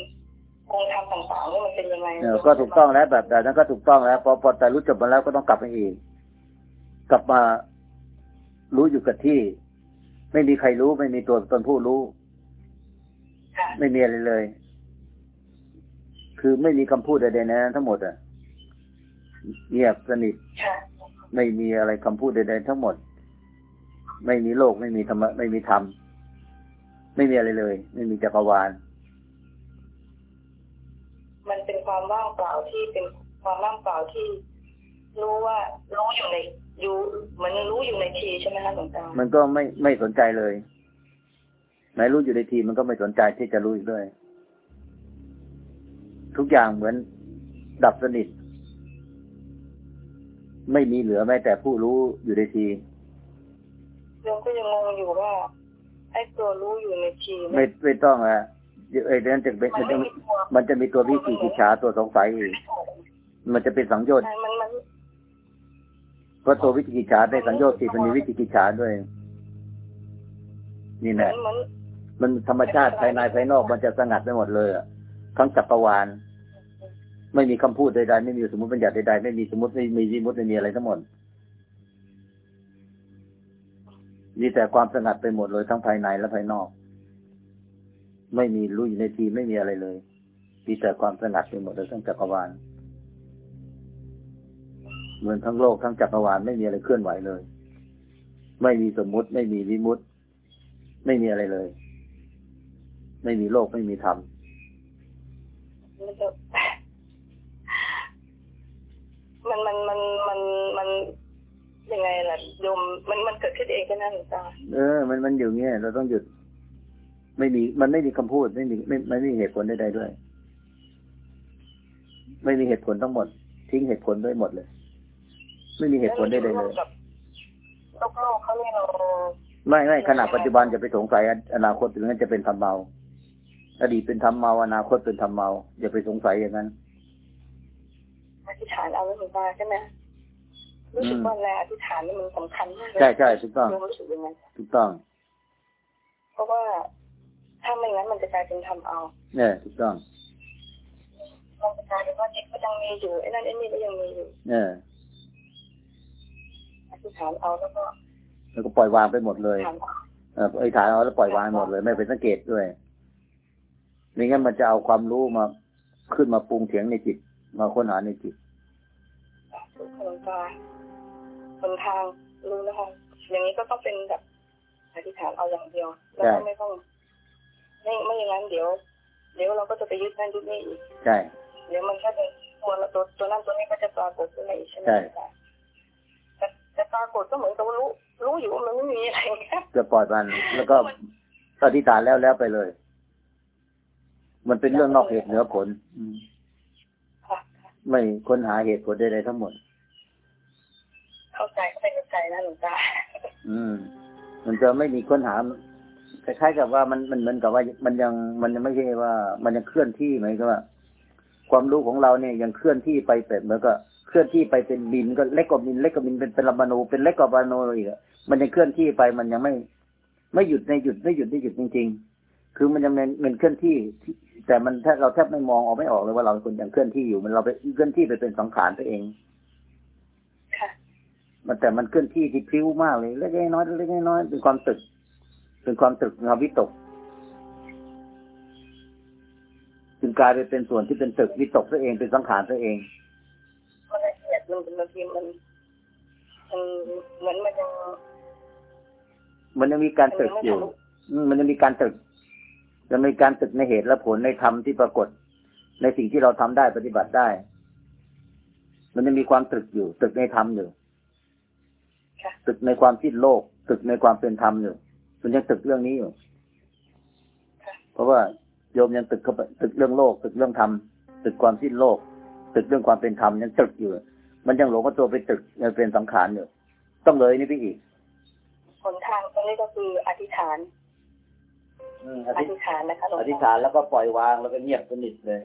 องค์ธรรมต่างๆว่ามันเป็นยังไงเออก็ถูกต้องแล้วแบบแบบนั้นก็ถูกต้องแล้วพอพอแต่รู้จบมาแล้วก็ต้องกลับมาอีกกลับมารู้อยู่กับที่ ไม่มีใครรู้ไม่มีตัวตนผู้รู้ค่ะไม่มีอะไรเลย คือไม่มีคำพูดใดๆนะทั้งหมดอะเงียบสนิทค่ะไม่มีอะไรคำพูดใดๆทั้งหมด ไม่มีโลกไม่มีธรรมะไม่มีธรรม ไม่มีอะไรเลย ไม่มีจักรวาล มันเป็นความว่างเปล่าที่เป็นความว่างเปล่าที่ รู้ว่ารู้อยู่ในอยู่เหมันรู้อยู่ในทีใช่ไหมคะหลวงตามันก็ไม่ไม่สนใจเลยไหนรู้อยู่ในทีมันก็ไม่สนใจที่จะรู้อีกด้วย ทุกอย่างเหมือนดับสนิท ไม่มีเหลือแม้แต่ผู้รู้อยู่ในทีโยมก็ยังงงอยู่ว่า ไอ้ตัวรู้อยู่ในทีไม่ไม่ต้องอะเอ้ยเดี๋ยวนั้นจะเป็นมันมันจะไม่มีตัวมันจะมีตัววิจิกิจฉาตัวสงสัยอีกมันจะเป็นสังโยชน์ใช่มันมันราะตัววิจิกิจฉาในสัญญาติมันมีวิจิกิจฉาด้วย นี่เหมืแหอละนเหมือนมันธรรมชาติภายในภายนอกมันจะสงัดไปหมดเลยอะทั้งจักรวาลไม่มีคำพูดใดๆไม่มีสมมติบัญญัติใดๆไม่มีสมมติไม่มีวิมุติไม่มีอะไรทั้งหมด มีแต่ความสงัดไปหมดเลยทั้งภายในและภายนอก ไม่มีรู้อยู่ในทีไม่มีอะไรเลย มีแต่ความสงัดไปหมดเลยทั้งจักรวาล เหมือนทั้งโลกทั้งจักรวาลไม่มีอะไรเคลื่อนไหวเลย ไม่มีสมมุติ ไม่มีวิมุติ ไม่มีอะไรเลย ไม่มีโลกไม่มีธรรมมันมันมันมันมัน ยังไงล่ะโยมมันมันเกิดขึ้นเองแค่นั้นหรือเปล่าเออ มันมันอยู่เงี้ยเราต้องหยุด ไม่มีมันไม่มีคำพูดไม่มีไม่ไม่มีเหตุผลใดๆด้วย ไม่มีเหตุผลทั้งหมด ทิ้งเหตุผลด้วยหมดเลย ไม่มีเหตุผลใดๆเลยโลกโลกเขาเรียกเราไม่ไม่ขณะปัจจุบันจะไปสงสัยอนาคตถึงนั้นจะเป็นธรรมเมาอดีตเป็นธรรมเมาอนาคตเป็นธรรมเมาอย่าไปสงสัยอย่างนั้นอธิษฐานเอาไว้หรือเปล่าใช่ไหม รู้สึกว่าแรงอธิษฐานนี่มันสำคัญมากเลยใช่ใช่ถูกต้องโยมรู้สึกยังไงถูกต้อง เพราะว่าถ้าไม่งั้นมันจะกลายเป็นทำเอาเนี่ยถูกต้องมันจะกลายเป็นว่าจิตก็ยังมีอยู่ไอ้นั่นไอ้นี่ก็ยังมีอยู่เนี่ยอธิษฐานเอาแล้วก็ แล้วก็ปล่อยวางไปหมดเลยถามเอาเออไอ้ฐานเอาแล้วปล่อยวางหมดเลย ไม่ไปสังเกตด้วยไม่งั้นมันจะเอาความรู้มาขึ้นมาปรุงเถียงในจิต มาค้นหาในจิตสุ ขลงตาบนทางรู้แล้วค่ะอย่างนี้ก็ต้องเป็นแบบอธิษฐานเอาอย่างเดียว แล้วก็ใช่ไม่ต้องไม่ไม่อย่างนั้นเดี๋ยว เดี๋ยวเราก็จะไปยึดนั่นยึดนี่อีกใช่เดี๋ยวมันก็จะตัวตัวตัวนั้นตัวนี้ก็จะปรากฏขึ้นมาอีกใช่ไหมใช่คะแต่แต่ปรากฏก็เหมือนกับว่ารู้ รู้อยู่ว่ามันไม่มีอะไรนะจะปล่อยมันแล้วก็อธิษฐานแล้วแล้วไปเลย มันเป็นเรื่องนอกเหตุเหนือผลอืมค่ะไม่ค้นหาเหตุผลใดๆทั้งหมด เข้าใจเข้าใจเข้าใจนะหลวงตาอืม มันจะไม่มีค้นหาคล้ายๆกับว่ามันมันเหมือนกับว่ามันยังมันยังไม่ใช่ว่า มันยังเคลื่อนที่ไหมก็ว่า ความรู้ของเราเนี่ยยังเคลื่อนที่ไปแบบเหมือนก็เคลื่อนที่ไปเป็นดินก็เล็กกว่าดินเล็กกว่าดินเป็นเป็นลามานูเป็นเล็กกว่าบาโนอีกอะมันยังเคลื่อนที่ไปมันยังไม่ ไม่หยุดในหยุดไม่หยุดไม่หยุดจริง ๆ คือมันยังเป็นเป็นเคลื่อนที่ แต่มันแทบเราแทบไม่มองออกไม่ออกเลยว่าเราเป็นคนยังเคลื่อนที่อยู่มันเราไปเคลื่อนที่ไปเป็นสังขารตัวเอง มันแต่มันเคลื่อนที่ที่พลิ้วมากเลยเล็กๆน้อยๆเล็กๆน้อยๆเป็นความตึก เป็นความตึกความวิตกจึงกลายไปเป็นส่วนที่เป็นตึกวิตกตัวเองเป็นสังขารตัวเองมันละเอียดมันบางทีมันมันเหมือนมันยังมันยังมีการตึกอยู่อืมมันยังมีการตึกยังมีการตึกในเหตุและผลในธรรมที่ปรากฏ ในสิ่งที่เราทำได้ปฏิบัติได้ มันยังมีความตึกอยู่ ตึกในธรรมอยู่ค่ะ ตึกในความสิ้นโลก ตึกในความเป็นธรรมอยู่มันยังตึกเรื่องนี้อยู่ค่ะเพราะว่าโยมยังตึกเข้าไปตึกเรื่องโลก ตึกเรื่องธรรมตึกความสิ้นโลก ตึกเรื่องความเป็นธรรมยังตึกอยู่ มันยังหลงว่าตัวไปตึกยังเป็นสังขารอยู่ต้องเลยนี่ไปอีกหนทางตรงนี้ก็คืออธิษฐานอืมอธิษฐานนะคะหลวงอตาธิษฐานแล้วก็ปล่อยวางแล้วก็เงียบสนิทเลย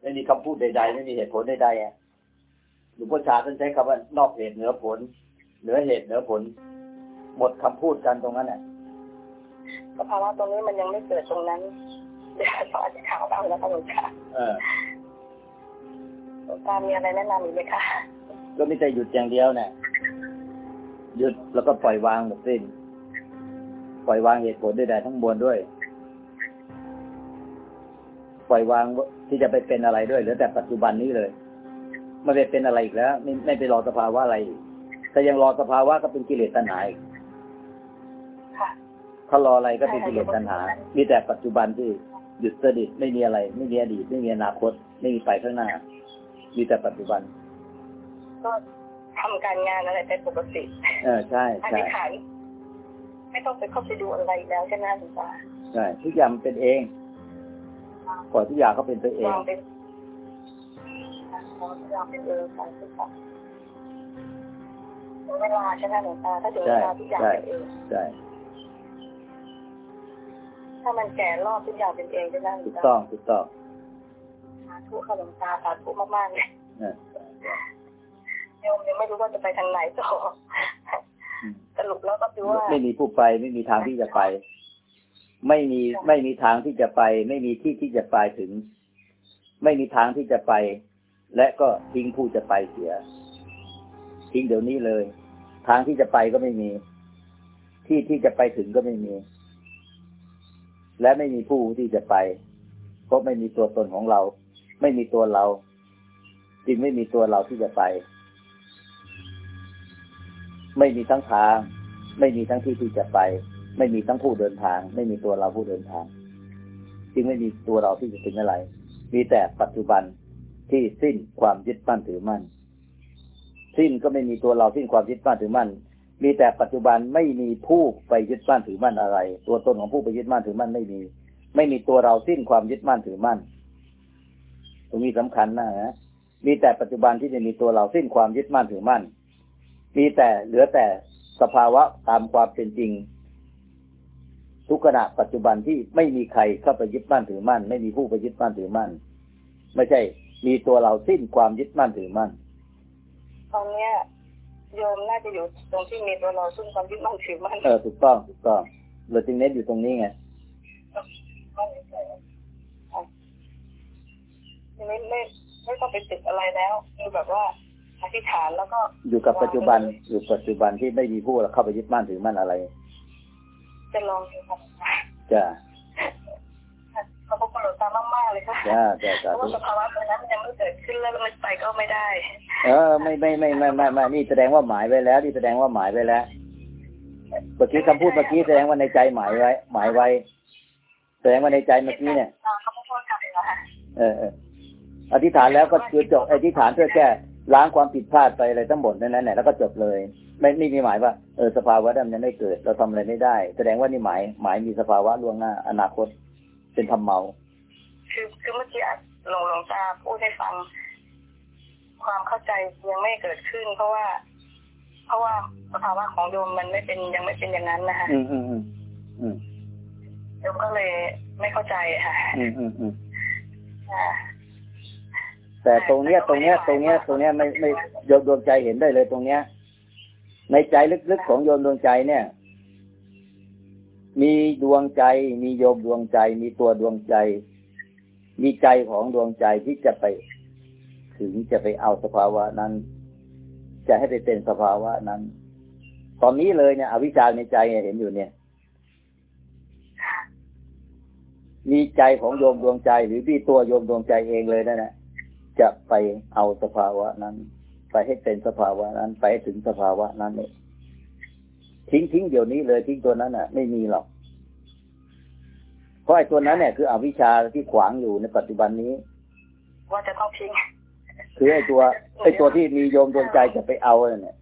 ไม่มีคำพูดใดๆ ไม่มีเหตุผลใดๆอะหลวงพ่อชาท่านใช้คำว่านอกเหตุเหนือผล เหนือเหตุเหนือผล หมดคำพูดกันตรงนั้นแหละสภาวะตรงนี้มันยังไม่เกิดตรงนั้นเดี๋ยวขออธิษฐานเอาแล้วค่ะหลวงตาเออหลวงตามีอะไรแนะนำอีกไหมคะก็ไม่ใช่หยุดอย่างเดียวเนี่ยหยุดแล้วก็ปล่อยวางหมดสิ้น ปล่อยวางเหตุผลใดๆทั้งมวลด้วย ปล่อยวางที่จะไปเป็นอะไรด้วยเหลือแต่ปัจจุบันนี้เลย ไม่ไปเป็นอะไรอีกแล้ว ไม่ไม่ไปรอสภาวะอะไรอีก ถ้ายังรอสภาวะก็เป็นกิเลสตัณหาอีกค่ะถ้ารออะไรก็เป็นกิเลสตัณหา มีแต่ปัจจุบันที่หยุดสนิทไม่มีอะไร ไม่มีอดีต ไม่มีอนาคต ไม่มีไปข้างหน้า มีแต่ปัจจุบัน ก็ทำการงานอะไรไปปกติเออใช่อใช่ธิษฐานไม่ต้องไปเข้าไปดูอะไรแล้วใช่ไหมหลวงตาใช่ทุกอย่างมันเป็นเองก่อนทุกอย่างก็เป็นตัวเองวางเป็นวางเป็นเออค่ะทุกอย่าง ถึงเวลาใช่ไหมหลวงตาถ้าถึงเวลาทุกอย่างเป็นเองใช่ถ้ามันแก่รอบทุกอย่างเป็นเองใช่ไหมหลวถูงกตาต้องถูกต้องสาธุค่ะหลวงตาสาธุมากๆเลยนะโยมยังไม่รู้ว่าจะไปทางไหนต่ออืมสรุปแล้วก็คือว่า ไม่มีผู้ไปไม่มีทางที่จะไป ไม่มีไม่มีทางที่จะไป ไม่มีที่ที่จะไปถึง ไม่มีทางที่จะไป และก็ทิ้งผู้จะไปเสีย ทิ้งเดี๋ยวนี้เลย ทางที่จะไปก็ไม่มี ที่ที่จะไปถึงก็ไม่มี และไม่มีผู้ที่จะไปเพราะไม่มีตัวตนของเรา ไม่มีตัวเรา จึงไม่มีตัวเราที่จะไป ไม่มีทั้งทาง ไม่มีทั้งที่ที่จะไป ไม่มีทั้งผู้เดินทาง ไม่มีตัวเราผู้เดินทาง จึงไม่มีตัวเราที่จะถึงอะไร มีแต่ปัจจุบันที่สิ้นความยึดมั่นถือมั่น สิ้นก็ไม่มีตัวเราสิ้นความยึดมั่นถือมั่น มีแต่ปัจจุบันไม่มีผู้ไปยึดมั่นถือมั่นอะไร ตัวตนของผู้ไปยึดมั่นถือมั่นไม่มี ไม่มีตัวเราสิ้นความยึดมั่นถือมั่น ตรงนี้สำคัญนะฮะมีแต่ปัจจุบันที่จะมีตัวเราสิ้นความยึดมั่นถือมั่น มีแต่เหลือแต่สภาวะตามความเป็นจริง ทุกขณะปัจจุบันที่ไม่มีใครเข้าไปยึดมั่นถือมั่น ไม่มีผู้ไปยึดมั่นถือมั่น ไม่ใช่ มีตัวเราสิ้นความยึดมั่นถือมั่น ตอนเนี้ยโยมน่าจะอยู่ตรงที่มีตัวเราซึ่งความยึดมั่นถือมั่นเออถูกต้องถูกต้องเราจึงเน้นอยู่ตรงนี้ไงทีนี้ไม่ไม่ต้องไปติดอะไรแล้วคือแบบว่าอธิษฐานแล้วก็ อยู่กับปัจจุบันอยู่ปัจจุบันที่ไม่มีผู้เข้าไปยึดมั่นถือมั่นอะไร จะลองดูค่ะจ้า ขอบคุณหลวง ตามากๆเลยค่ะจ้าจ้าเพจ้าราะว่าสภาวะตรงนั้นมันยังไม่เกิดขึ้นแล้วมันไปก็ไม่ได้ เออ ไม่ไม่ไม่ไม่ไม่ไม่นี่แสดงว่าหมายไว้แล้ว นี่แสดงว่าหมายไว้แล้วเมื่อกี้คำพูดเมื่อกี้แสดงว่าในใจหมายไว้ หมายไว้ แสดงว่าในใจเมื่อกี้เนี่ยเขาพูดกันเลยนะคะเออเอออธิษฐานแล้วก็คือจบอธิษฐานเพื่อแก้ล้างความผิดพลาดไปอะไรทั้งหมดนั้นแหละแล้วก็จบเลย ไม่ไม่มีหมายว่าเออสภาวะนั้นยังไม่เกิด เราทำอะไรไม่ได้ แสดงว่านี่หมายหมายมีสภาวะล่วงหน้า อนาคต เป็นธรรมเมา คือคือเมื่อกี้หลวงหลวงตาพูดให้ฟัง ความเข้าใจยังไม่เกิดขึ้น เพราะว่า เพราะว่าสภาวะของโยมมันไม่เป็นยังไม่เป็นอย่างนั้นนะคะอืมอืมอืมอืมโยมก็เลยไม่เข้าใจค่ะ อืมอืมอืมอ่าแต่ตรงเนี้ย ตรงเนี้ย ตรงเนี้ย ตรงเนี้ยไม่ไม่โยมดวงใจเห็นได้เลยตรงเนี้ย ในใจลึกๆของโยมดวงใจเนี่ย มีดวงใจ มีโยมดวงใจ มีตัวดวงใจ มีใจของดวงใจที่จะไปถึงจะไปเอาสภาวะนั้น จะให้ไปเป็นสภาวะนั้น ตอนนี้เลยเนี่ย อวิชชาในใจเห็นอยู่เนี่ย มีใจของโยมดวงใจหรือมีตัวโยมดวงใจเองเลยนั่นแหละจะไปเอาสภาวะนั้น ไปให้เป็นสภาวะนั้น ไปให้ถึงสภาวะนั้นเลยทิ้งทิ้งเดี๋ยวนี้เลยทิ้งตัวนั้นอะ ไม่มีหรอก ราะไอ้ตัวนั้นเนี่ยคืออวิชชาที่ขวางอยู่ในปัจจุบันนี้ ว่าจะต้องทิ้งคือไอ้ตัวไอ้ตัวที่มีโยมดวงใจจะไปเอาเนี่ย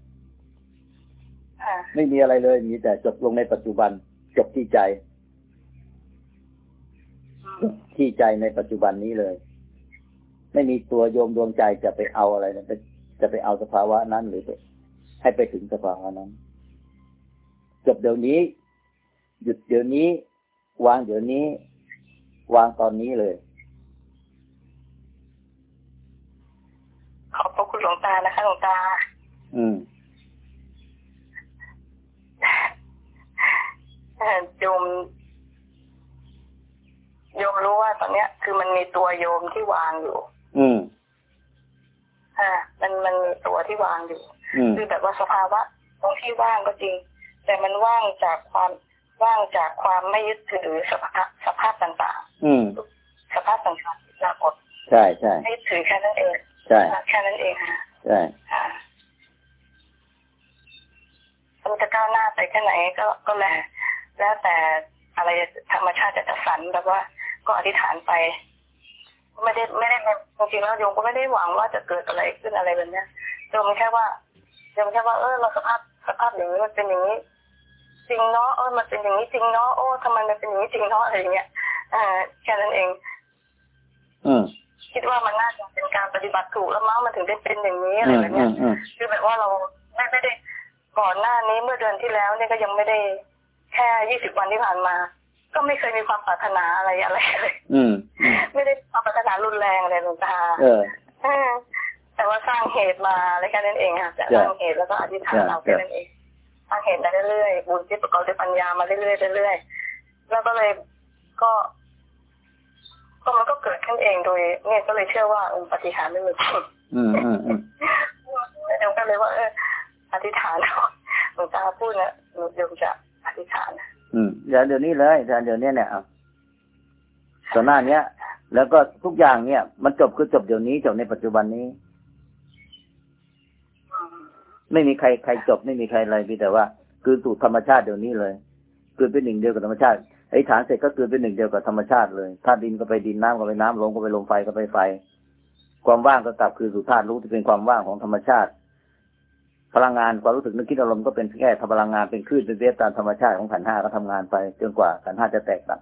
ค่ะไม่มีอะไรเลยมีแต่จบลงในปัจจุบัน จบที่ใจอืมที่ใจในปัจจุบันนี้เลย ไม่มีตัวโยมดวงใจจะไปเอาอะไรนะไปจะไปเอาสภาวะนั้นหรือไปให้ไปถึงสภาวะนั้น จบเดี๋ยวนี้ หยุดเดี๋ยวนี้ วางเดี๋ยวนี้ วางตอนนี้เลยขอบพระคุณหลวงตานะคะหลวงตา อืมเอ่อโยมโยมรู้ว่าตอนเนี้ย คือมันมีตัวโยมที่วางอยู่ อืมอ่ามันมันมีตัวที่วางอยู่อืมคือแบบว่าสภาวะตรงที่ว่างก็จริง แต่มันว่างจากความ ว่างจากความไม่ยึดถือสภาพสภาพต่างอืมๆสภาพต่างๆที่ปรากฏใช่ใช่ไม่ยึดถือแค่นั้นเอง ใช่แค่นั้นเองค่ะใช่ค่ะมันจะก้าวหน้าไปแค่ไหนก็ก็แล้วแล้วแต่อะไรธรรมชาติจะจัดสรรแบบว่าก็อธิษฐานไปไม่ได้ไม่ได้จริงๆแล้วโยมก็ไม่ได้หวังว่าจะเกิดอะไรขึ้นอะไรแบบเนี้ยโยมแค่ว่าโยมแค่ว่าเออเราสภาพสภาพอย่างนี้มันเป็นอย่างนี้ จริงเนาะเออมันเป็นอย่างนี้จริงเนาะโอ้ทำไมมันเป็นอย่างนี้จริงเนาะอะไรอย่างเงี้ยเออแค่นั้นเองอืมคิดว่ามันน่าจะเป็นการปฏิบัติถูกแล้วมั้งมันถึงได้เป็นอย่างนี้อะไรอืมแบบอืเนี้ยมอืมคือแบบว่าเราไม่ไม่ได้ก่อนหน้านี้เมื่อเดือนที่แล้วเนี่ยก็ยังไม่ได้แค่ยี่สิบวันที่ผ่านมา ก็ไม่เคยมีความปรารถนาอะไรอะไรเลยอืมอืมไม่ได้ความปรารถนารุนแรงอะไรหลวงตาเออเออแต่ว่าสร้างเหตุมาอะไรแค่นั้นเองค่ะแต่จ้ะสร้างเหตุแล้วก็อธิษฐานจ้ะเอาแค่นั้นเองสร้าง เหตุมาเรื่อยๆบุญที่ประกอบด้วยปัญญามาเรื่อยๆเรื่อยๆแล้วก็เลยก็ก็มันก็เกิดขึ้นเองโดย เนี่ยก็เลยเชื่อว่าเออปฏิหารย์ไม่มีจริงอืมอืมอืมแล้วโยมก็เลยว่า เอออธิษฐานเอาหลวงตาพูดนะหนูโยมจะอธิษฐานนะอืมเดี๋ยวเดี๋ยวนี้เลยเดี๋ยวนี้เนี่ยเอาต่อหน้าเนี้ยแล้วก็ทุกอย่างเนี่ย มันจบคือจบเดี๋ยวนี้จบในปัจจุบันนี้อืม ไม่มีใครใครจบไม่มีใครอะไรมีแต่ว่า คือสู่ธรรมชาติเดี๋ยวนี้เลย คือเป็นหนึ่งเดียวกับธรรมชาติไอ้ฐานเสร็จก็คือเป็นหนึ่งเดียวกับธรรมชาติเลยธาตุดินก็ไปดินน้ำก็ไปน้ำลมก็ไปลมไฟก็ไปไฟ ความว่างก็กลับคือสู่ธาตุรู้ที่เป็นความว่างของธรรมชาติ พลังงานความรู้สึกนึกคิดอารมณ์ก็เป็นแค่พลังงานเป็นคลื่นเป็นเวฟตามธรรมชาติของขันธ์ห้าก็ทำงานไปจนกว่าขันธ์ห้าจะแตกดับ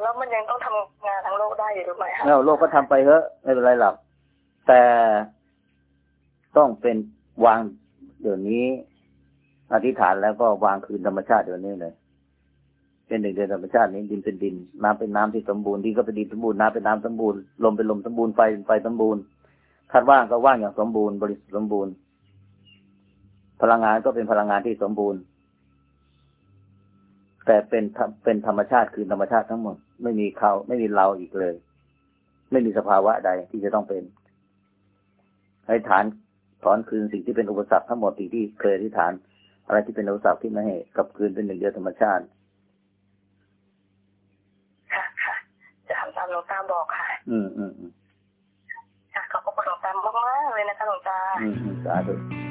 แล้วมันยังต้องทำงานทั้งโลกได้อยู่หรือไม่คะแล้วโลกก็ทำไปเถอะไม่เป็นไรหรอกแต่ต้องเป็น วางเดี๋ยวนี้ อธิษฐานแล้วก็วางคืนธรรมชาติเดี๋ยวนี้เลย เป็นหนึ่งเดียวธรรมชาตินี้ดินเป็นดิน น้ำเป็นน้ำที่สมบูรณ์ดินก็เป็นดินสมบูรณ์น้ำเป็นน้ำสมบูรณ์ลมเป็นลมสมบูรณ์ไฟเป็นไฟสมบูรณ์ธาตุว่างก็ว่างอย่างสมบูรณ์บริสุทธิ์สมบูรณ์ พลังงานก็เป็นพลังงานที่สมบูรณ์ แต่เป็นเป็นธรรมชาติคือธรรมชาติทั้งหมด ไม่มีเขาไม่มีเราอีกเลย ไม่มีสภาวะใดที่จะต้องเป็นให้ฐาน ถอนคืนสิ่งที่เป็นอุปสรรคทั้งหมดสิ่งที่เคยอธิษฐาน อะไรที่เป็นอุปสรรคที่ไม่ให้กลับคืนเป็นหนึ่งเดียวธรรมชาติค่ะค่ะจะทำตามหลวงตาบอกค่ะ อืมอืมอืมค่ะขอบพระคุณหลวงตามากๆเลยนะคะหลวงตาอืมอืมสาธุ